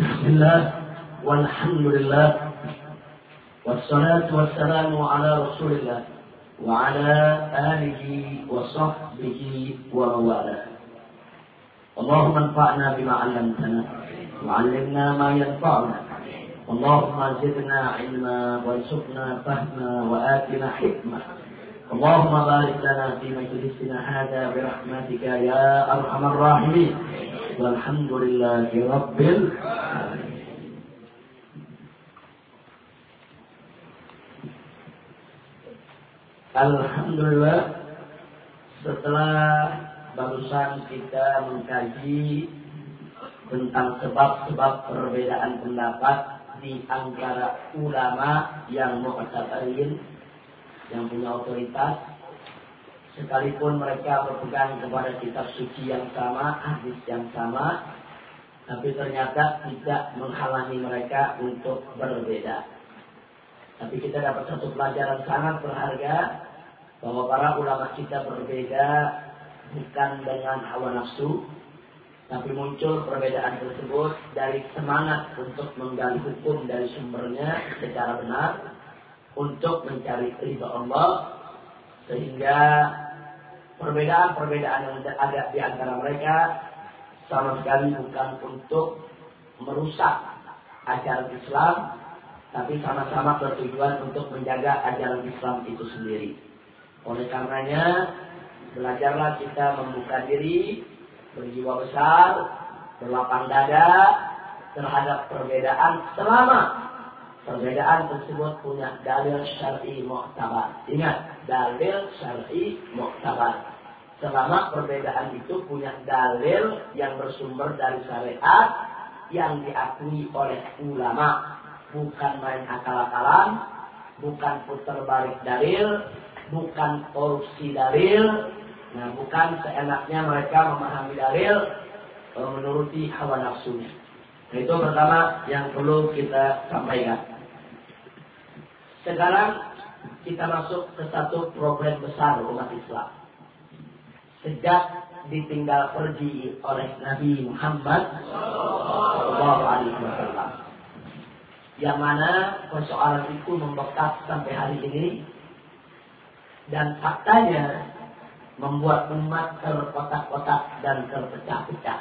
بسم الله والحمد لله والصلاة والسلام على رسول الله وعلى آله وصحبه وموالاه اللهم انفعنا بما علمتنا وعلمنا ما ينفعنا. اللهم زدنا علما وارزقنا فهما وآتنا حكمة اللهم بارك لنا في مجلسنا هذا برحمتك يا أرحم الراحمين. والحمد لله رب العالمين Alhamdulillah setelah barusan kita mengkaji tentang sebab-sebab perbedaan pendapat di antara ulama yang mu'tabarin yang punya otoritas sekalipun mereka berpegang kepada kitab suci yang sama, hadis yang sama, tapi ternyata tidak menghalangi mereka untuk berbeda. Tapi kita dapat satu pelajaran sangat berharga bahwa para ulama kita berbeda bukan dengan hawa nafsu, tapi muncul perbedaan tersebut dari semangat untuk menggali hukum dari sumbernya secara benar untuk mencari ridho Allah sehingga perbedaan-perbedaan yang ada di antara mereka sama sekali bukan untuk merusak ajaran Islam tapi sama-sama bertujuan untuk menjaga ajaran Islam itu sendiri. Oleh karenanya, belajarlah kita membuka diri, berjiwa besar, berlapang dada terhadap perbedaan selama perbedaan tersebut punya dalil syar'i mu'tabar. Ingat, dalil syar'i mu'tabar. Selama perbedaan itu punya dalil yang bersumber dari syariat yang diakui oleh ulama bukan main akal-akalan, bukan putar balik dalil, bukan korupsi dalil, nah bukan seenaknya mereka memahami dalil menuruti hawa nafsunya. Nah, itu pertama yang perlu kita sampaikan. Sekarang kita masuk ke satu problem besar umat Islam. Sejak ditinggal pergi oleh Nabi Muhammad Sallallahu Alaihi Wasallam. Yang mana persoalan itu membekas sampai hari ini. Dan faktanya membuat umat terkotak-kotak dan terpecah-pecah.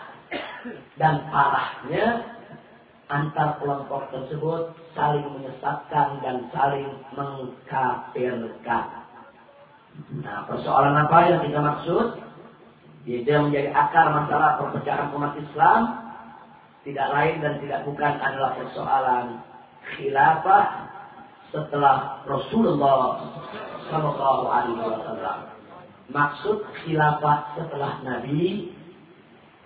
Dan parahnya antar kelompok tersebut saling menyesatkan dan saling mengkafirkan. Nah, persoalan apa yang kita maksud? Yang menjadi akar masalah perpecahan umat Islam tidak lain dan tidak bukan adalah persoalan khilafah setelah Rasulullah Shallallahu Alaihi Wasallam. Maksud khilafah setelah Nabi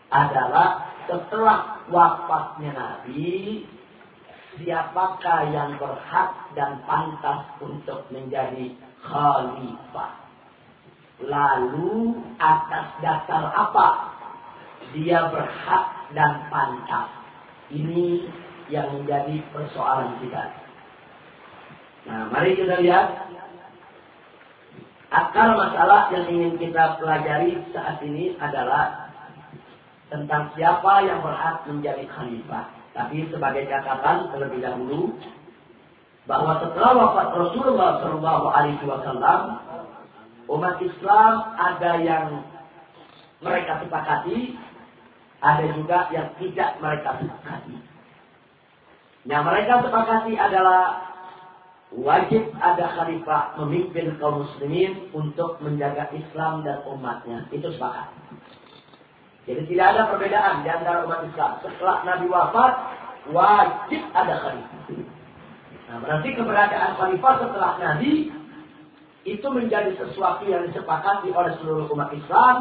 adalah setelah wafatnya Nabi, siapakah yang berhak dan pantas untuk menjadi khalifah? Lalu atas dasar apa dia berhak dan pantas? Ini yang menjadi persoalan kita. Nah, mari kita lihat akar masalah yang ingin kita pelajari saat ini adalah tentang siapa yang berhak menjadi khalifah. Tapi sebagai catatan terlebih dahulu bahwa setelah wafat Rasulullah Shallallahu Alaihi Wasallam, umat Islam ada yang mereka sepakati, ada juga yang tidak mereka sepakati. Yang mereka sepakati adalah wajib ada khalifah memimpin kaum muslimin untuk menjaga Islam dan umatnya. Itu sepakat. Jadi tidak ada perbedaan di antara umat Islam. Setelah Nabi wafat, wajib ada khalifah. Nah, berarti keberadaan khalifah setelah Nabi itu menjadi sesuatu yang disepakati oleh seluruh umat Islam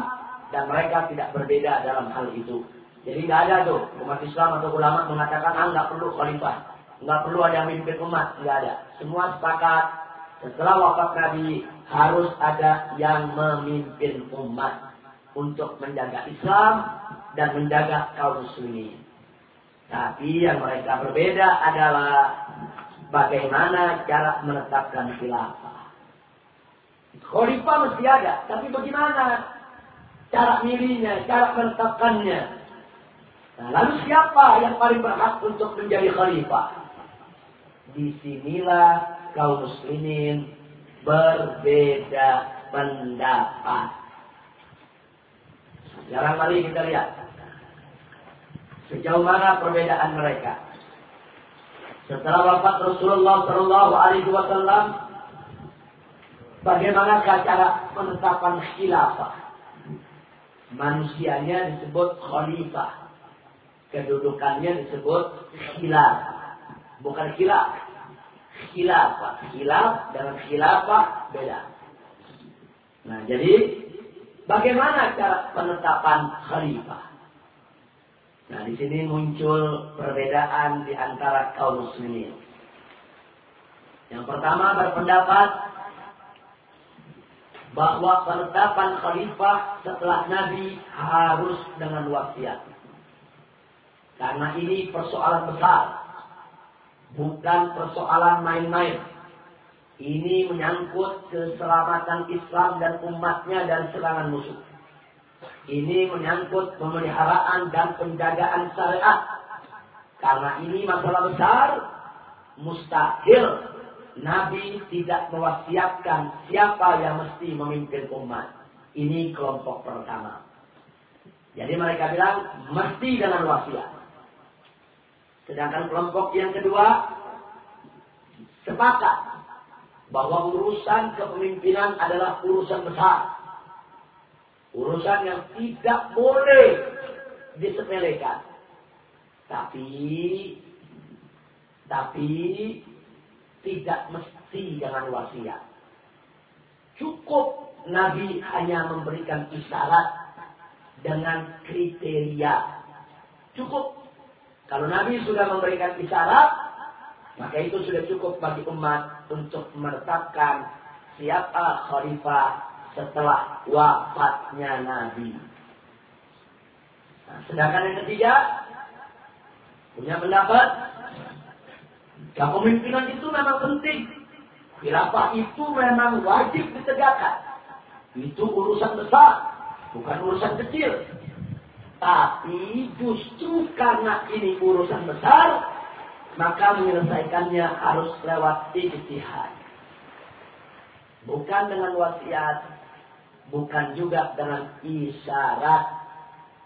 dan mereka tidak berbeda dalam hal itu. Jadi nggak ada tuh umat Islam atau ulama mengatakan ah nggak perlu khalifah, nggak perlu ada yang memimpin umat, nggak ada. Semua sepakat setelah wafat Nabi harus ada yang memimpin umat untuk menjaga Islam dan menjaga kaum muslimin. Tapi yang mereka berbeda adalah bagaimana cara menetapkan khilafah. Khalifah mesti ada, tapi bagaimana cara milihnya, cara menetapkannya? Nah, lalu siapa yang paling berhak untuk menjadi khalifah? Di sinilah kaum muslimin berbeda pendapat. Sekarang mari kita lihat sejauh mana perbedaan mereka. Setelah wafat Rasulullah Shallallahu Alaihi Wasallam, bagaimana cara penetapan khilafah? Manusianya disebut khalifah, kedudukannya disebut khilaf, bukan khilaf. Khilafah, khilaf dengan khilafah beda. Nah, jadi bagaimana cara penetapan khalifah? Nah, di sini muncul perbedaan di antara kaum muslimin. Yang pertama berpendapat bahwa penetapan khalifah setelah Nabi harus dengan wasiat. Karena ini persoalan besar. Bukan persoalan main-main. Ini menyangkut keselamatan Islam dan umatnya dari serangan musuh. Ini menyangkut pemeliharaan dan penjagaan syariat. Karena ini masalah besar, mustahil Nabi tidak mewasiatkan siapa yang mesti memimpin umat. Ini kelompok pertama. Jadi mereka bilang mesti dengan wasiat. Sedangkan kelompok yang kedua sepakat bahwa urusan kepemimpinan adalah urusan besar. Urusan yang tidak boleh disepelekan. Tapi tapi tidak mesti dengan wasiat. Cukup Nabi hanya memberikan isyarat dengan kriteria. Cukup kalau Nabi sudah memberikan isyarat, maka itu sudah cukup bagi umat untuk menetapkan siapa khalifah setelah wafatnya Nabi. Nah, sedangkan yang ketiga, punya pendapat, kepemimpinan itu memang penting. Khilafah itu memang wajib ditegakkan. Itu urusan besar, bukan urusan kecil. Tapi justru karena ini urusan besar, maka menyelesaikannya harus lewat ijtihad. Bukan dengan wasiat, bukan juga dengan isyarat.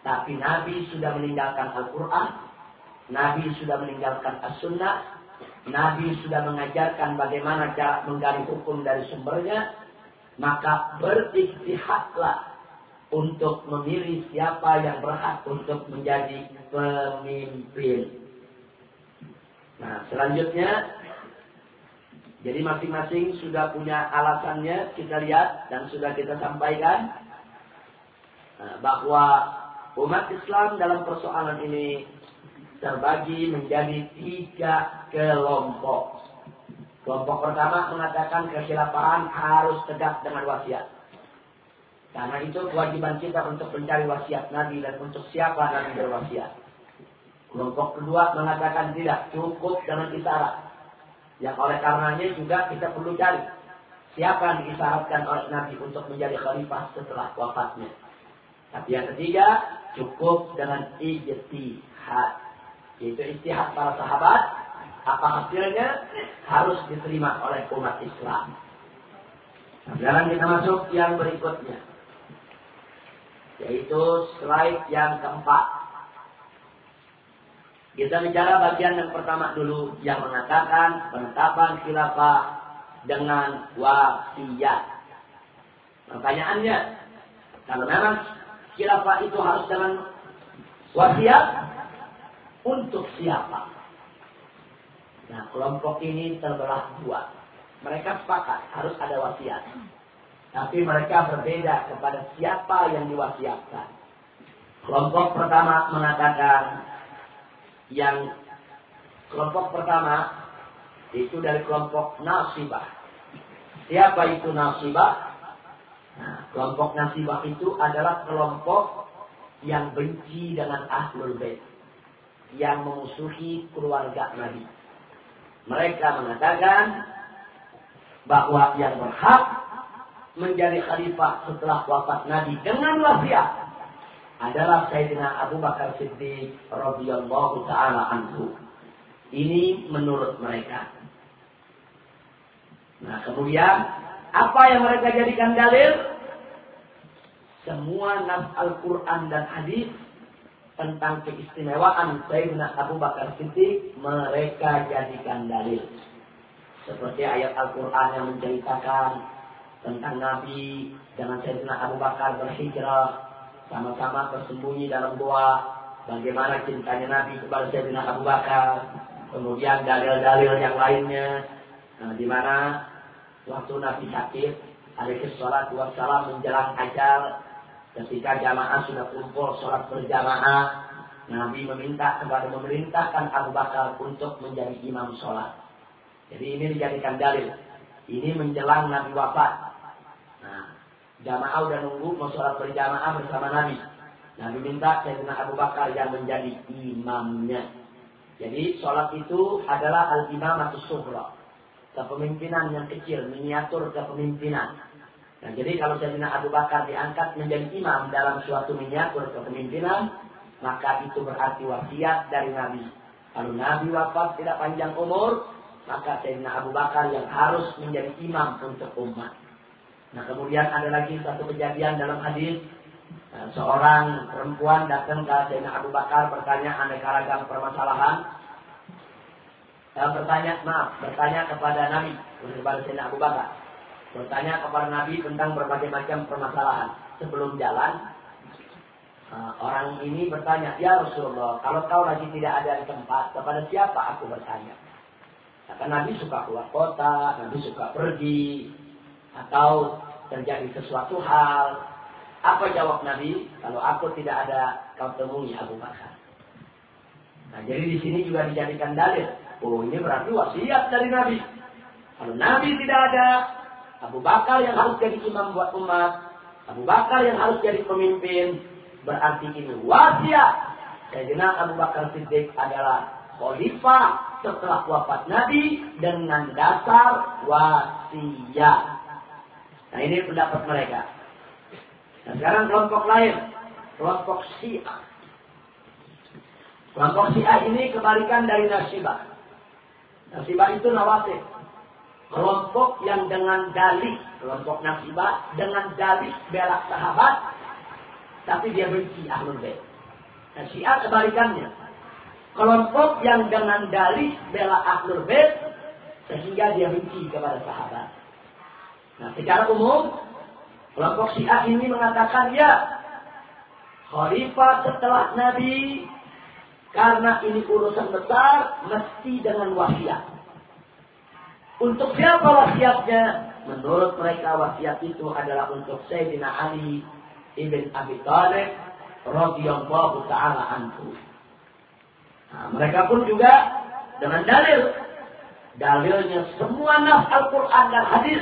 Tapi Nabi sudah meninggalkan Al-Quran, Nabi sudah meninggalkan As-Sunnah, Nabi sudah mengajarkan bagaimana cara menggali hukum dari sumbernya, maka beristihadlah untuk memilih siapa yang berhak untuk menjadi pemimpin. Nah, selanjutnya jadi masing-masing sudah punya alasannya kita lihat dan sudah kita sampaikan nah, bahwa umat Islam dalam persoalan ini terbagi menjadi tiga kelompok. Kelompok pertama mengatakan kekhilafahan harus tegak dengan wasiat. Karena itu kewajiban kita untuk mencari wasiat Nabi dan untuk siapa Nabi berwasiat. Kelompok kedua mengatakan tidak cukup dengan isyarat. Yang oleh karenanya juga kita perlu cari siapa yang diisyaratkan oleh Nabi untuk menjadi khalifah setelah wafatnya. Tapi yang ketiga cukup dengan ijtihad. Yaitu istihad para sahabat. Apa hasilnya harus diterima oleh umat Islam. Sekarang kita masuk yang berikutnya yaitu slide yang keempat. Kita bicara bagian yang pertama dulu yang mengatakan penetapan khilafah dengan wasiat. Pertanyaannya, kalau memang khilafah itu harus dengan wasiat, untuk siapa? Nah, kelompok ini terbelah dua. Mereka sepakat harus ada wasiat. Tapi mereka berbeda kepada siapa yang diwasiatkan. Kelompok pertama mengatakan yang kelompok pertama itu dari kelompok nasibah. Siapa itu nasibah? Nah, kelompok nasibah itu adalah kelompok yang benci dengan ahlul bait, yang memusuhi keluarga Nabi. Mereka mengatakan bahwa yang berhak menjadi khalifah setelah wafat Nabi dengan wasiat adalah Sayyidina Abu Bakar Siddiq radhiyallahu taala anhu. Ini menurut mereka. Nah, kemudian apa yang mereka jadikan dalil? Semua nas Al-Quran dan hadis tentang keistimewaan Sayyidina Abu Bakar Siddiq mereka jadikan dalil. Seperti ayat Al-Quran yang menceritakan tentang Nabi dengan Sayyidina Abu Bakar berhijrah sama-sama bersembunyi dalam gua bagaimana cintanya Nabi kepada Sayyidina Abu Bakar kemudian dalil-dalil yang lainnya nah, di mana waktu Nabi sakit alaihi salatu wassalam menjelang ajal ketika jamaah sudah kumpul sholat berjamaah Nabi meminta kepada memerintahkan Abu Bakar untuk menjadi imam sholat jadi ini dijadikan dalil. Ini menjelang Nabi wafat. Jamaah udah nunggu mau sholat berjamaah bersama Nabi. Nabi minta Sayyidina Abu Bakar yang menjadi imamnya. Jadi sholat itu adalah al-imam atau suhra. Kepemimpinan yang kecil, miniatur kepemimpinan. Nah, jadi kalau Sayyidina Abu Bakar diangkat menjadi imam dalam suatu miniatur kepemimpinan, maka itu berarti wasiat dari Nabi. Kalau Nabi wafat tidak panjang umur, maka Sayyidina Abu Bakar yang harus menjadi imam untuk umat. Nah kemudian ada lagi satu kejadian dalam hadis nah, seorang perempuan datang ke Sayyidina Abu Bakar bertanya aneka ragam permasalahan. Dan bertanya, maaf, bertanya kepada Nabi, kepada Sayyidina Abu Bakar. Bertanya kepada Nabi tentang berbagai macam permasalahan. Sebelum jalan, uh, orang ini bertanya, Ya Rasulullah, kalau kau lagi tidak ada di tempat, kepada siapa aku bertanya? Karena Nabi suka keluar kota, Nabi suka pergi, atau terjadi sesuatu hal. Apa jawab Nabi? Kalau aku tidak ada, kau temui Abu Bakar. Nah, jadi di sini juga dijadikan dalil. Oh, ini berarti wasiat dari Nabi. Kalau Nabi tidak ada, Abu Bakar yang harus jadi imam buat umat, Abu Bakar yang harus jadi pemimpin, berarti ini wasiat. Sayyidina Abu Bakar Siddiq adalah khalifah setelah wafat Nabi dengan dasar wasiat. Nah ini pendapat mereka. Nah sekarang kelompok lain, kelompok Syiah. Kelompok Syiah ini kebalikan dari Nasibah. Nasibah itu nawasib. Kelompok yang dengan dalih, kelompok Nasibah dengan dalih bela sahabat, tapi dia benci Ahlul Bait. Nah, Syiah kebalikannya kelompok yang dengan dalih bela ahlul bait sehingga dia benci kepada sahabat. Nah, secara umum kelompok Syiah ini mengatakan ya khalifah setelah Nabi karena ini urusan besar mesti dengan wasiat. Untuk siapa wasiatnya? Menurut mereka wasiat itu adalah untuk Sayyidina Ali ibn Abi Thalib radhiyallahu taala anhu. Nah, mereka pun juga dengan dalil. Dalilnya semua nas Al-Quran dan hadis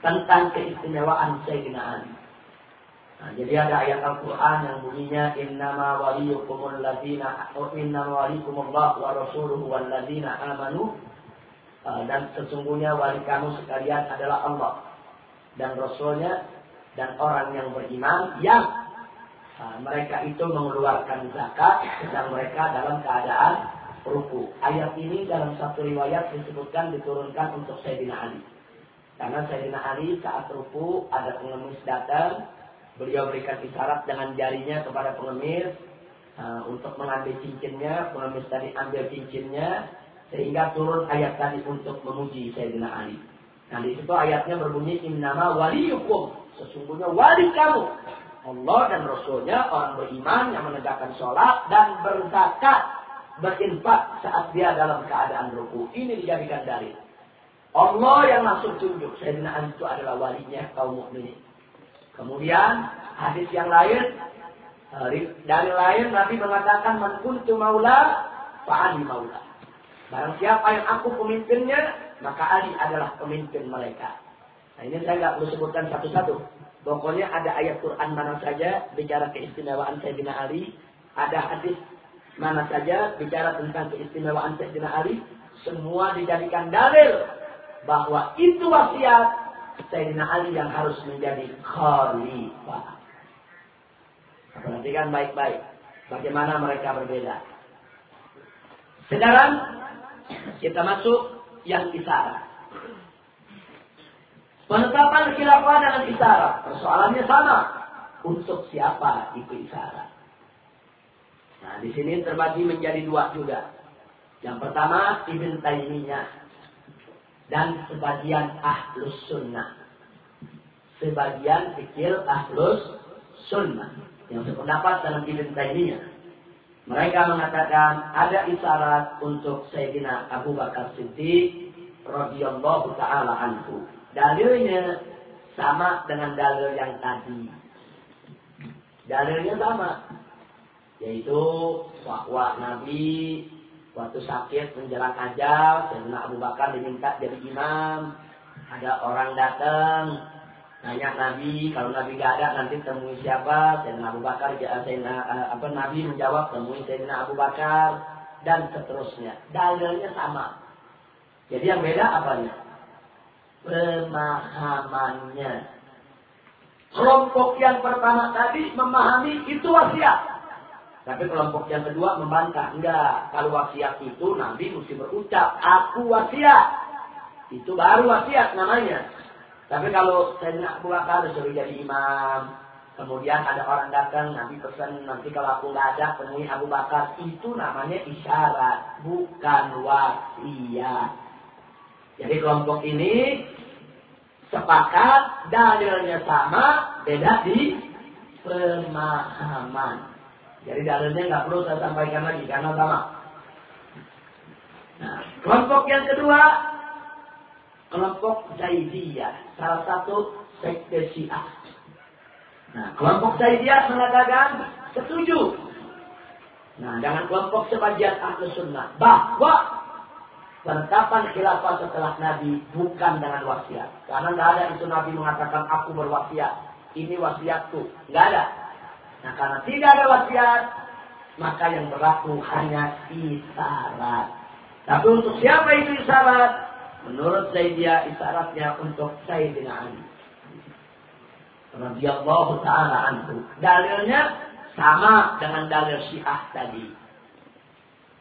tentang keistimewaan Sayyidina Ali. Nah, jadi ada ayat Al-Quran yang bunyinya Innama waliyukumul ladina Innama waliyukumullah wa rasuluhu wal ladina amanu uh, Dan sesungguhnya wali kamu sekalian adalah Allah Dan Rasulnya dan orang yang beriman yang Nah, mereka itu mengeluarkan zakat sedang mereka dalam keadaan ruku. Ayat ini dalam satu riwayat disebutkan diturunkan untuk Sayyidina Ali. Karena Sayyidina Ali saat ruku ada pengemis datang, beliau berikan isyarat dengan jarinya kepada pengemis uh, untuk mengambil cincinnya, pengemis tadi ambil cincinnya, sehingga turun ayat tadi untuk memuji Sayyidina Ali. Nah di situ ayatnya berbunyi innama waliyukum, sesungguhnya wali kamu Allah dan Rasulnya orang beriman yang menegakkan sholat dan berzakat berinfak saat dia dalam keadaan ruku. Ini dijadikan dalil. Allah yang langsung tunjuk Sayyidina Ali itu adalah walinya kaum mukminin. Kemudian hadis yang lain dari lain Nabi mengatakan man kuntu maula fa Ali maula. Barang siapa yang aku pemimpinnya, maka Ali adalah pemimpin mereka. Nah ini saya nggak perlu sebutkan satu-satu. Pokoknya ada ayat Quran mana saja bicara keistimewaan Sayyidina Ali, ada hadis mana saja bicara tentang keistimewaan Sayyidina Ali, semua dijadikan dalil bahwa itu wasiat Sayyidina Ali yang harus menjadi khalifah. Perhatikan baik-baik bagaimana mereka berbeda. Sekarang kita masuk yang isyarat. Penetapan khilafah dengan isyarat. Persoalannya sama. Untuk siapa itu isyarat? Nah, di sini terbagi menjadi dua juga. Yang pertama, Ibn Taymiyah. Dan sebagian Ahlus Sunnah. Sebagian fikir Ahlus Sunnah. Yang sependapat dalam Ibn Taymiyah. Mereka mengatakan ada isyarat untuk Sayyidina Abu Bakar Siddiq radhiyallahu taala anhu. Dalilnya sama dengan dalil yang tadi. Dalilnya sama. Yaitu bahwa Nabi waktu sakit menjelang ajal, Sayyidina Abu Bakar diminta jadi imam. Ada orang datang, nanya Nabi, kalau Nabi gak ada nanti temui siapa? Sayyidina Abu Bakar, Sayyidina, eh, apa Nabi menjawab temui Sayyidina Abu Bakar dan seterusnya. Dalilnya sama. Jadi yang beda apanya? pemahamannya. Kelompok yang pertama tadi memahami itu wasiat. Tapi kelompok yang kedua membantah. Enggak, kalau wasiat itu Nabi mesti berucap, aku wasiat. Itu baru wasiat namanya. Tapi kalau saya Abu Bakar disuruh jadi imam, kemudian ada orang datang, Nabi pesan, nanti kalau aku nggak ada, temui Abu Bakar. Itu namanya isyarat, bukan wasiat. Jadi kelompok ini sepakat dalilnya sama, beda di pemahaman. Jadi dalilnya nggak perlu saya sampaikan lagi karena sama. Nah, kelompok yang kedua, kelompok Zaidiyah, salah satu sekte Syiah. Nah, kelompok Zaidiyah mengatakan setuju. Nah, dengan kelompok sebagian ahlu sunnah bahwa penetapan khilafah setelah Nabi bukan dengan wasiat. Karena nggak ada itu Nabi mengatakan aku berwasiat. Ini wasiatku. Nggak ada. Nah karena tidak ada wasiat, maka yang berlaku hanya isyarat. Tapi untuk siapa itu isyarat? Menurut Zaidiyah isyaratnya untuk Sayyidina Ali. Radiyallahu ta'ala anhu. Dalilnya sama dengan dalil syiah tadi.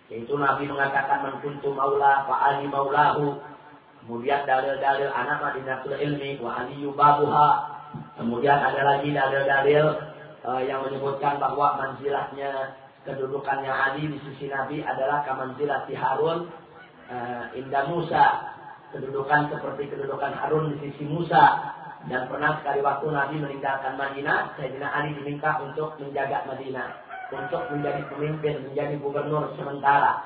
Yaitu Nabi mengatakan menkuntu maula fa ali maulahu. Kemudian dalil-dalil anak madinatul ilmi wa ali yubabuha. Kemudian ada lagi dalil-dalil uh, yang menyebutkan bahwa manzilahnya kedudukannya Ali di sisi Nabi adalah kamanzilati Harun uh, indah Musa. Kedudukan seperti kedudukan Harun di sisi Musa. Dan pernah sekali waktu Nabi meninggalkan Madinah, Sayyidina Ali diminta untuk menjaga Madinah untuk menjadi pemimpin, menjadi gubernur sementara,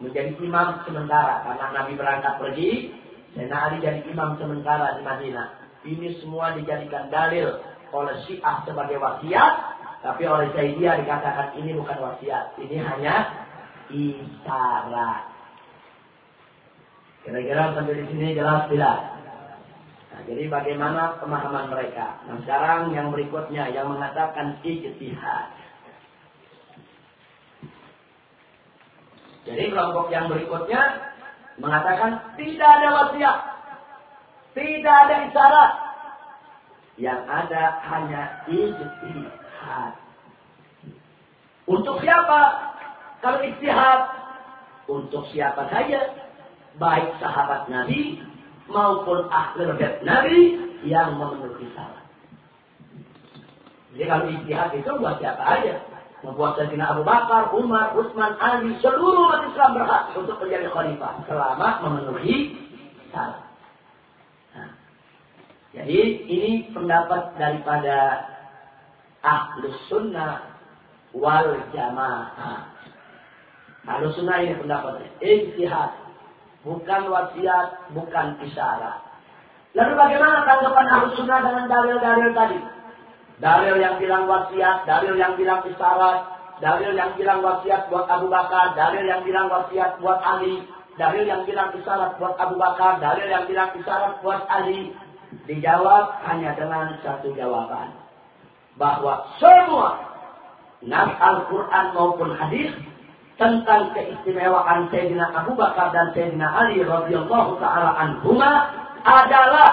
menjadi imam sementara karena Nabi berangkat pergi, dan Ali jadi imam sementara di Madinah. Ini semua dijadikan dalil oleh Syiah sebagai wasiat, tapi oleh Zaidiyah dikatakan ini bukan wasiat, ini hanya isyarat. Kira-kira sampai di sini jelas tidak? Nah, jadi bagaimana pemahaman mereka? Nah sekarang yang berikutnya yang mengatakan ijtihad. Jadi kelompok yang berikutnya mengatakan tidak ada wasiat, tidak ada isyarat. Yang ada hanya ijtihad. Untuk siapa? Kalau ijtihad untuk siapa saja, baik sahabat Nabi maupun akhir bait Nabi yang memenuhi syarat. Jadi kalau ijtihad itu buat siapa aja? membuat Sayyidina Abu Bakar, Umar, Utsman, Ali, seluruh umat Islam berhak untuk menjadi khalifah selama memenuhi syarat. Jadi ini pendapat daripada ahlus sunnah wal jamaah. Ahlus sunnah ini pendapatnya. Ijtihad. Bukan wasiat, bukan isyarat. Lalu bagaimana tanggapan ahlus sunnah dengan dalil-dalil tadi? Dalil yang bilang wasiat, dalil yang bilang isyarat, dalil yang bilang wasiat buat Abu Bakar, dalil yang bilang wasiat buat Ali, dalil yang bilang isyarat buat Abu Bakar, dalil yang bilang isyarat buat Ali. Dijawab hanya dengan satu jawaban. Bahwa semua nas Al-Quran maupun hadis tentang keistimewaan Sayyidina Abu Bakar dan Sayyidina Ali radhiyallahu taala anhuma adalah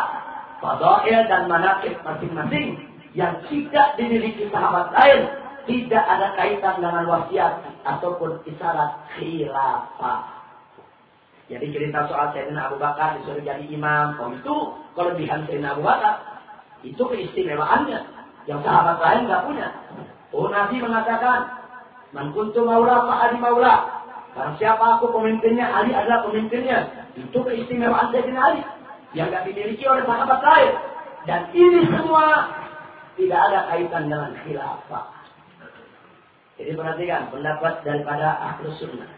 fadail dan manakib masing-masing yang tidak dimiliki sahabat lain tidak ada kaitan dengan wasiat ataupun isyarat khilafah. Jadi cerita soal Sayyidina Abu Bakar disuruh jadi imam, oh itu kelebihan Sayyidina Abu Bakar. Itu keistimewaannya. Yang sahabat lain nggak punya. Oh Nabi mengatakan, Man kuntu maula Pak Ali maula. Siapa aku pemimpinnya, Ali adalah pemimpinnya. Itu keistimewaan Sayyidina Ali. Yang nggak dimiliki oleh sahabat lain. Dan ini semua tidak ada kaitan dengan khilafah. Jadi perhatikan pendapat daripada ahlu sunnah.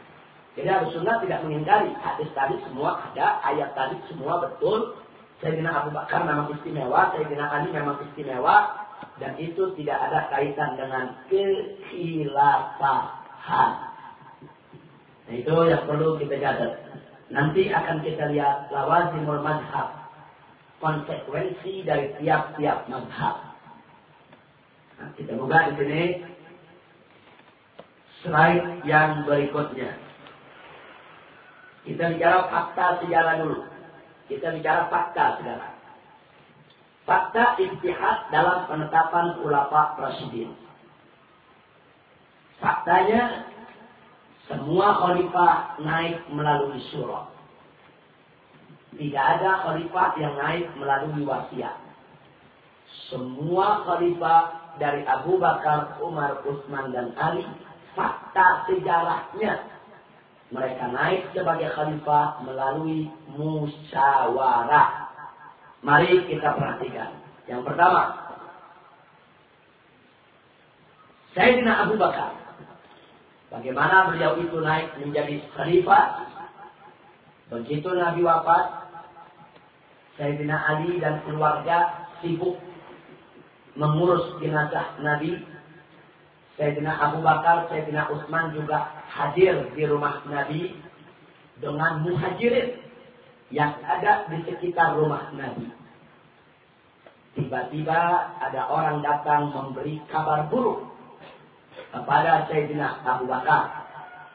Jadi harus sunnah tidak mengingkari. Hadis tadi semua ada, ayat tadi semua betul. Sayyidina Abu Bakar memang istimewa, Sayyidina Ali memang istimewa. Dan itu tidak ada kaitan dengan kekhilafahan. Nah itu yang perlu kita catat. Nanti akan kita lihat lawazimul madhab. Konsekuensi dari tiap-tiap madhab. Nah, kita buka di sini slide yang berikutnya. Kita bicara fakta sejarah dulu. Kita bicara fakta sekarang. Fakta istihad dalam penetapan ulama Rasidin. Faktanya, semua khalifah naik melalui surah. Tidak ada khalifah yang naik melalui wasiat. Semua khalifah dari Abu Bakar, Umar, Utsman, dan Ali, fakta sejarahnya mereka naik sebagai khalifah melalui musyawarah. Mari kita perhatikan. Yang pertama, Sayyidina Abu Bakar. Bagaimana beliau itu naik menjadi khalifah? Begitu Nabi wafat, Sayyidina Ali dan keluarga sibuk mengurus jenazah Nabi Sayyidina Abu Bakar, Sayyidina Utsman juga hadir di rumah Nabi dengan muhajirin yang ada di sekitar rumah Nabi. Tiba-tiba ada orang datang memberi kabar buruk kepada Sayyidina Abu Bakar.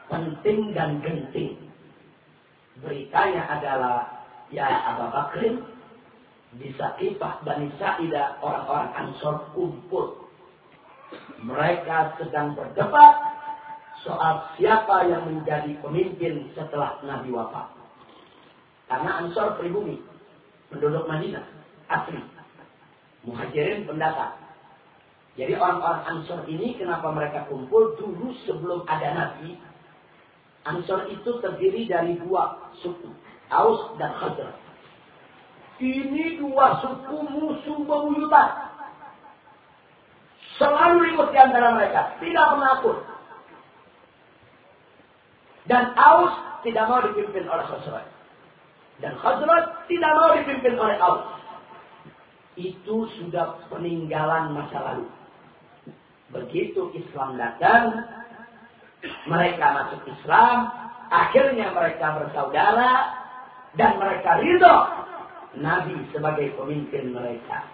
Penting dan genting. Beritanya adalah, Ya Abu Bakr, di Sakifah Bani Sa'idah orang-orang Ansor kumpul mereka sedang berdebat soal siapa yang menjadi pemimpin setelah Nabi wafat. Karena Ansor pribumi, penduduk Madinah, asli. Muhajirin pendatang. Jadi orang-orang Ansor ini kenapa mereka kumpul dulu sebelum ada Nabi. Ansor itu terdiri dari dua suku, Aus dan Khazraj. Ini dua suku musuh bebuyutan. Selalu ribut di antara mereka. Tidak pernah akur. Dan Aus tidak mau dipimpin oleh Khazraj. Dan Khazraj tidak mau dipimpin oleh Aus. Itu sudah peninggalan masa lalu. Begitu Islam datang, mereka masuk Islam, akhirnya mereka bersaudara, dan mereka ridho Nabi sebagai pemimpin mereka.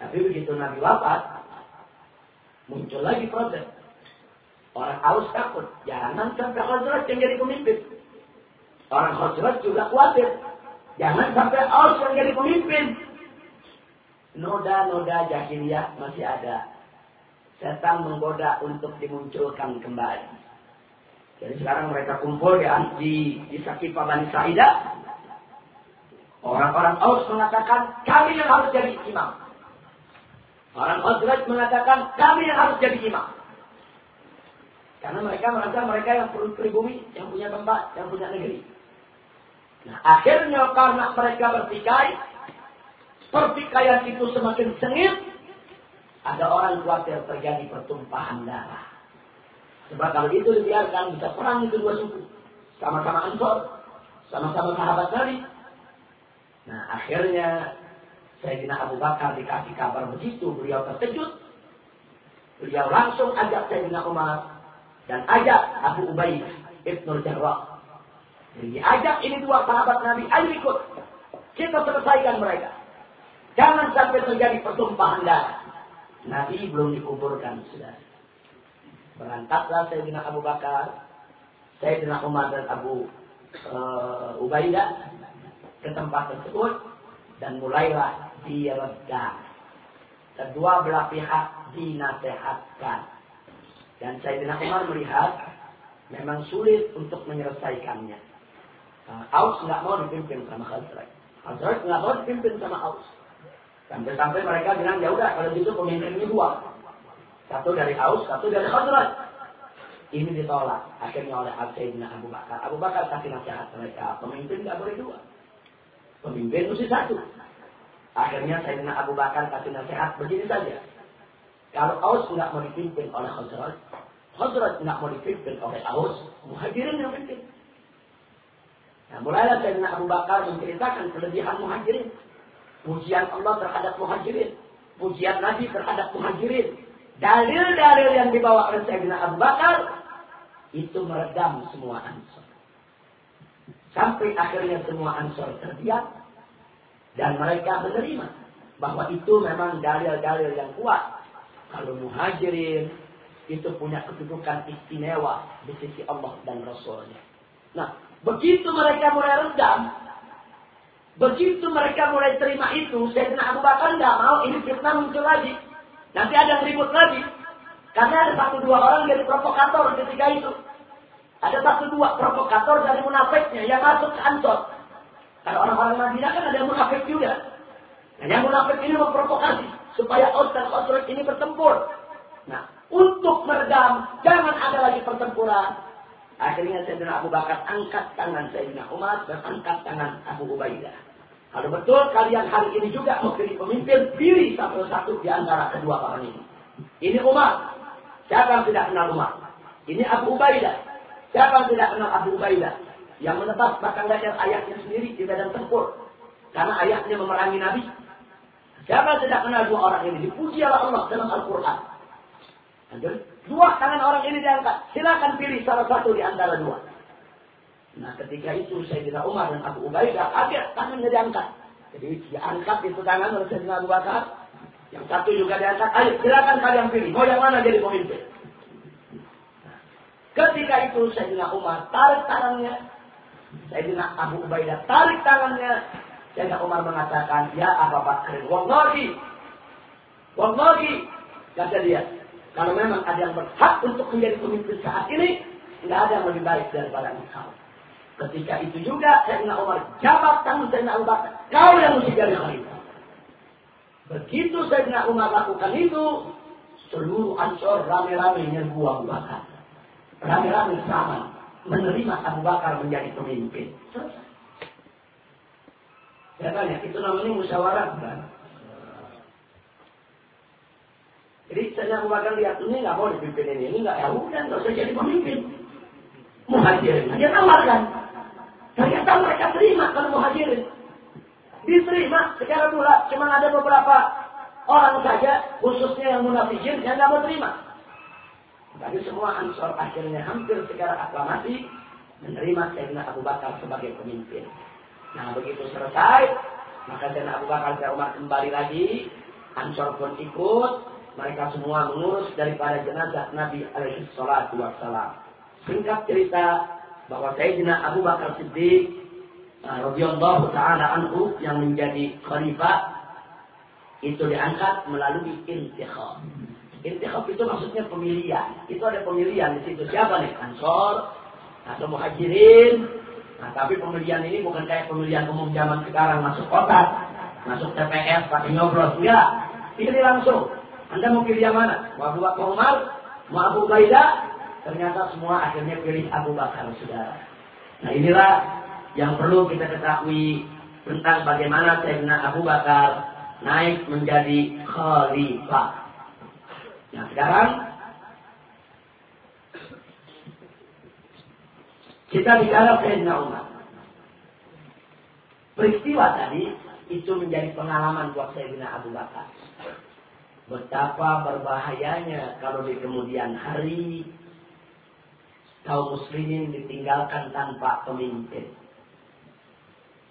Tapi begitu Nabi wafat, muncul lagi proses. Orang Aus takut, jangan sampai Khazraj yang jadi pemimpin. Orang Khazraj juga khawatir, jangan sampai Aus yang jadi pemimpin. Noda-noda jahiliyah masih ada. Setan menggoda untuk dimunculkan kembali. Jadi sekarang mereka kumpul di, di, di Sakifah Bani Sa'idah. Orang-orang Aus mengatakan, kami yang harus jadi imam. Orang Khazraj mengatakan kami yang harus jadi imam. Karena mereka merasa mereka yang perlu pribumi, yang punya tempat, yang punya negeri. Nah, akhirnya karena mereka bertikai, pertikaian itu semakin sengit, ada orang khawatir terjadi pertumpahan darah. Sebab kalau itu dibiarkan bisa perang itu dua suku. Sama-sama ansor, sama-sama sahabat Nabi. Nah akhirnya Sayyidina Abu Bakar dikasih kabar begitu, beliau terkejut. Beliau langsung ajak Sayyidina Umar dan ajak Abu Ubaidah Ibnu. Jadi ajak ini dua sahabat Nabi, ayo ikut. Kita selesaikan mereka. Jangan sampai terjadi pertumpahan darah. Nabi belum dikuburkan sudah. Berangkatlah Sayyidina Abu Bakar, Sayyidina Umar dan Abu uh, Ubaidah ke tempat tersebut dan mulailah diredam. Kedua belah pihak dinasehatkan. Dan Sayyidina Umar melihat memang sulit untuk menyelesaikannya. Aus nggak mau dipimpin sama Khazraj. Khazraj nggak mau dipimpin sama Aus. Sampai-sampai mereka bilang, ya udah kalau gitu pemimpin ini dua. Satu dari Aus, satu dari Khazraj. Ini ditolak akhirnya oleh Sayyidina Abu Bakar. Abu Bakar kasih nasihat mereka, pemimpin nggak boleh dua. Pemimpin mesti satu. Akhirnya Sayyidina Abu Bakar kasih nasihat begini saja. Kalau Aus nggak mau dipimpin oleh Khazraj, Khazraj nggak mau dipimpin oleh Aus, muhajirin yang pimpin. Nah, mulailah Sayyidina Abu Bakar menceritakan kelebihan muhajirin. Pujian Allah terhadap muhajirin. Pujian Nabi terhadap muhajirin. Dalil-dalil yang dibawa oleh Sayyidina Abu Bakar itu meredam semua ansor. Sampai akhirnya semua ansor terdiam dan mereka menerima bahwa itu memang dalil-dalil yang kuat. Kalau muhajirin itu punya kedudukan istimewa di sisi Allah dan Rasulnya. Nah, begitu mereka mulai redam, begitu mereka mulai terima itu, Sayyidina Abu Bakar nggak mau ini fitnah muncul lagi. Nanti ada yang ribut lagi. Karena ada satu dua orang jadi provokator ketika itu. Ada satu dua provokator dari munafiknya yang masuk ke Ansor. Kalau orang-orang Madinah kan ada munafik juga. Nah, yang munafik ini memprovokasi supaya Aus dan ini bertempur. Nah, untuk meredam, jangan ada lagi pertempuran. Akhirnya Sayyidina Abu Bakar angkat tangan Sayyidina Umar dan angkat tangan Abu Ubaidah. Kalau betul kalian hari ini juga mau pilih pemimpin, pilih satu-satu di antara kedua orang ini. Ini Umar. Siapa yang tidak kenal Umar? Ini Abu Ubaidah. Siapa yang tidak kenal Abu Ubaidah? Yang menebas bahkan leher ayahnya sendiri di medan tempur. Karena ayahnya memerangi Nabi. Siapa tidak kenal dua orang ini? Dipuji oleh Allah dalam Al-Quran. Dua tangan orang ini diangkat. Silakan pilih salah satu di antara dua. Nah ketika itu Sayyidina Umar dan Abu Ubaidah kaget tangannya diangkat. Jadi diangkat itu tangan oleh Sayyidina Abu Bakar. Yang satu juga diangkat. Ayo silakan kalian pilih. Mau yang mana jadi pemimpin? Nah, ketika itu Sayyidina Umar tarik tangannya. Sayyidina Abu Ubaidah tarik tangannya. Sayyidina Umar mengatakan, Ya Abu Bakar, wallahi. Wallahi. Kata dia, kalau memang ada yang berhak untuk menjadi pemimpin saat ini, tidak ada yang lebih baik daripada engkau. Ketika itu juga Sayyidina Umar jabat tangan Sayyidina Abu Bakar. Kau yang mesti jadi khalifah. Begitu Sayyidina Umar lakukan itu, seluruh ansor rame-rame nyerbu Abu Bakar. Rame-rame sama menerima Abu Bakar menjadi pemimpin. Selesai. Saya tanya, itu namanya musyawarah bukan? Jadi saya Abu Bakar lihat ini nggak mau dipimpin ini, ini nggak ya udah nggak usah jadi pemimpin. Muhajirin dia tawarkan. Ternyata mereka terima kalau muhajirin. Diterima secara pula cuma ada beberapa orang saja, khususnya yang munafikin, yang nggak mau terima. Tapi semua ansor akhirnya hampir secara aklamasi menerima Sayyidina Abu Bakar sebagai pemimpin. Nah begitu selesai, maka Sayyidina Abu Bakar dan Umar kembali lagi, ansor pun ikut, mereka semua mengurus daripada jenazah Nabi alaihi salatu wassalam. Singkat cerita, bahwa Sayyidina Abu Bakar Siddiq uh, radhiyallahu taala anhu yang menjadi khalifah itu diangkat melalui intikhab. Intikhab itu maksudnya pemilihan. Itu ada pemilihan di situ. Siapa nih? Ansor atau muhajirin. Nah, tapi pemilihan ini bukan kayak pemilihan umum zaman sekarang masuk kota, masuk TPS pakai nyoblos. Enggak. Ini langsung. Anda mau pilih yang mana? Mau Abu Umar? Mau Abu Baidah? Ternyata semua akhirnya pilih Abu Bakar, saudara. Nah inilah yang perlu kita ketahui tentang bagaimana Sayyidina Abu Bakar naik menjadi khalifah. Nah sekarang kita bicara Sayyidina Umar. Peristiwa tadi itu menjadi pengalaman buat Sayyidina Abu Bakar. Betapa berbahayanya kalau di kemudian hari kaum muslimin ditinggalkan tanpa pemimpin.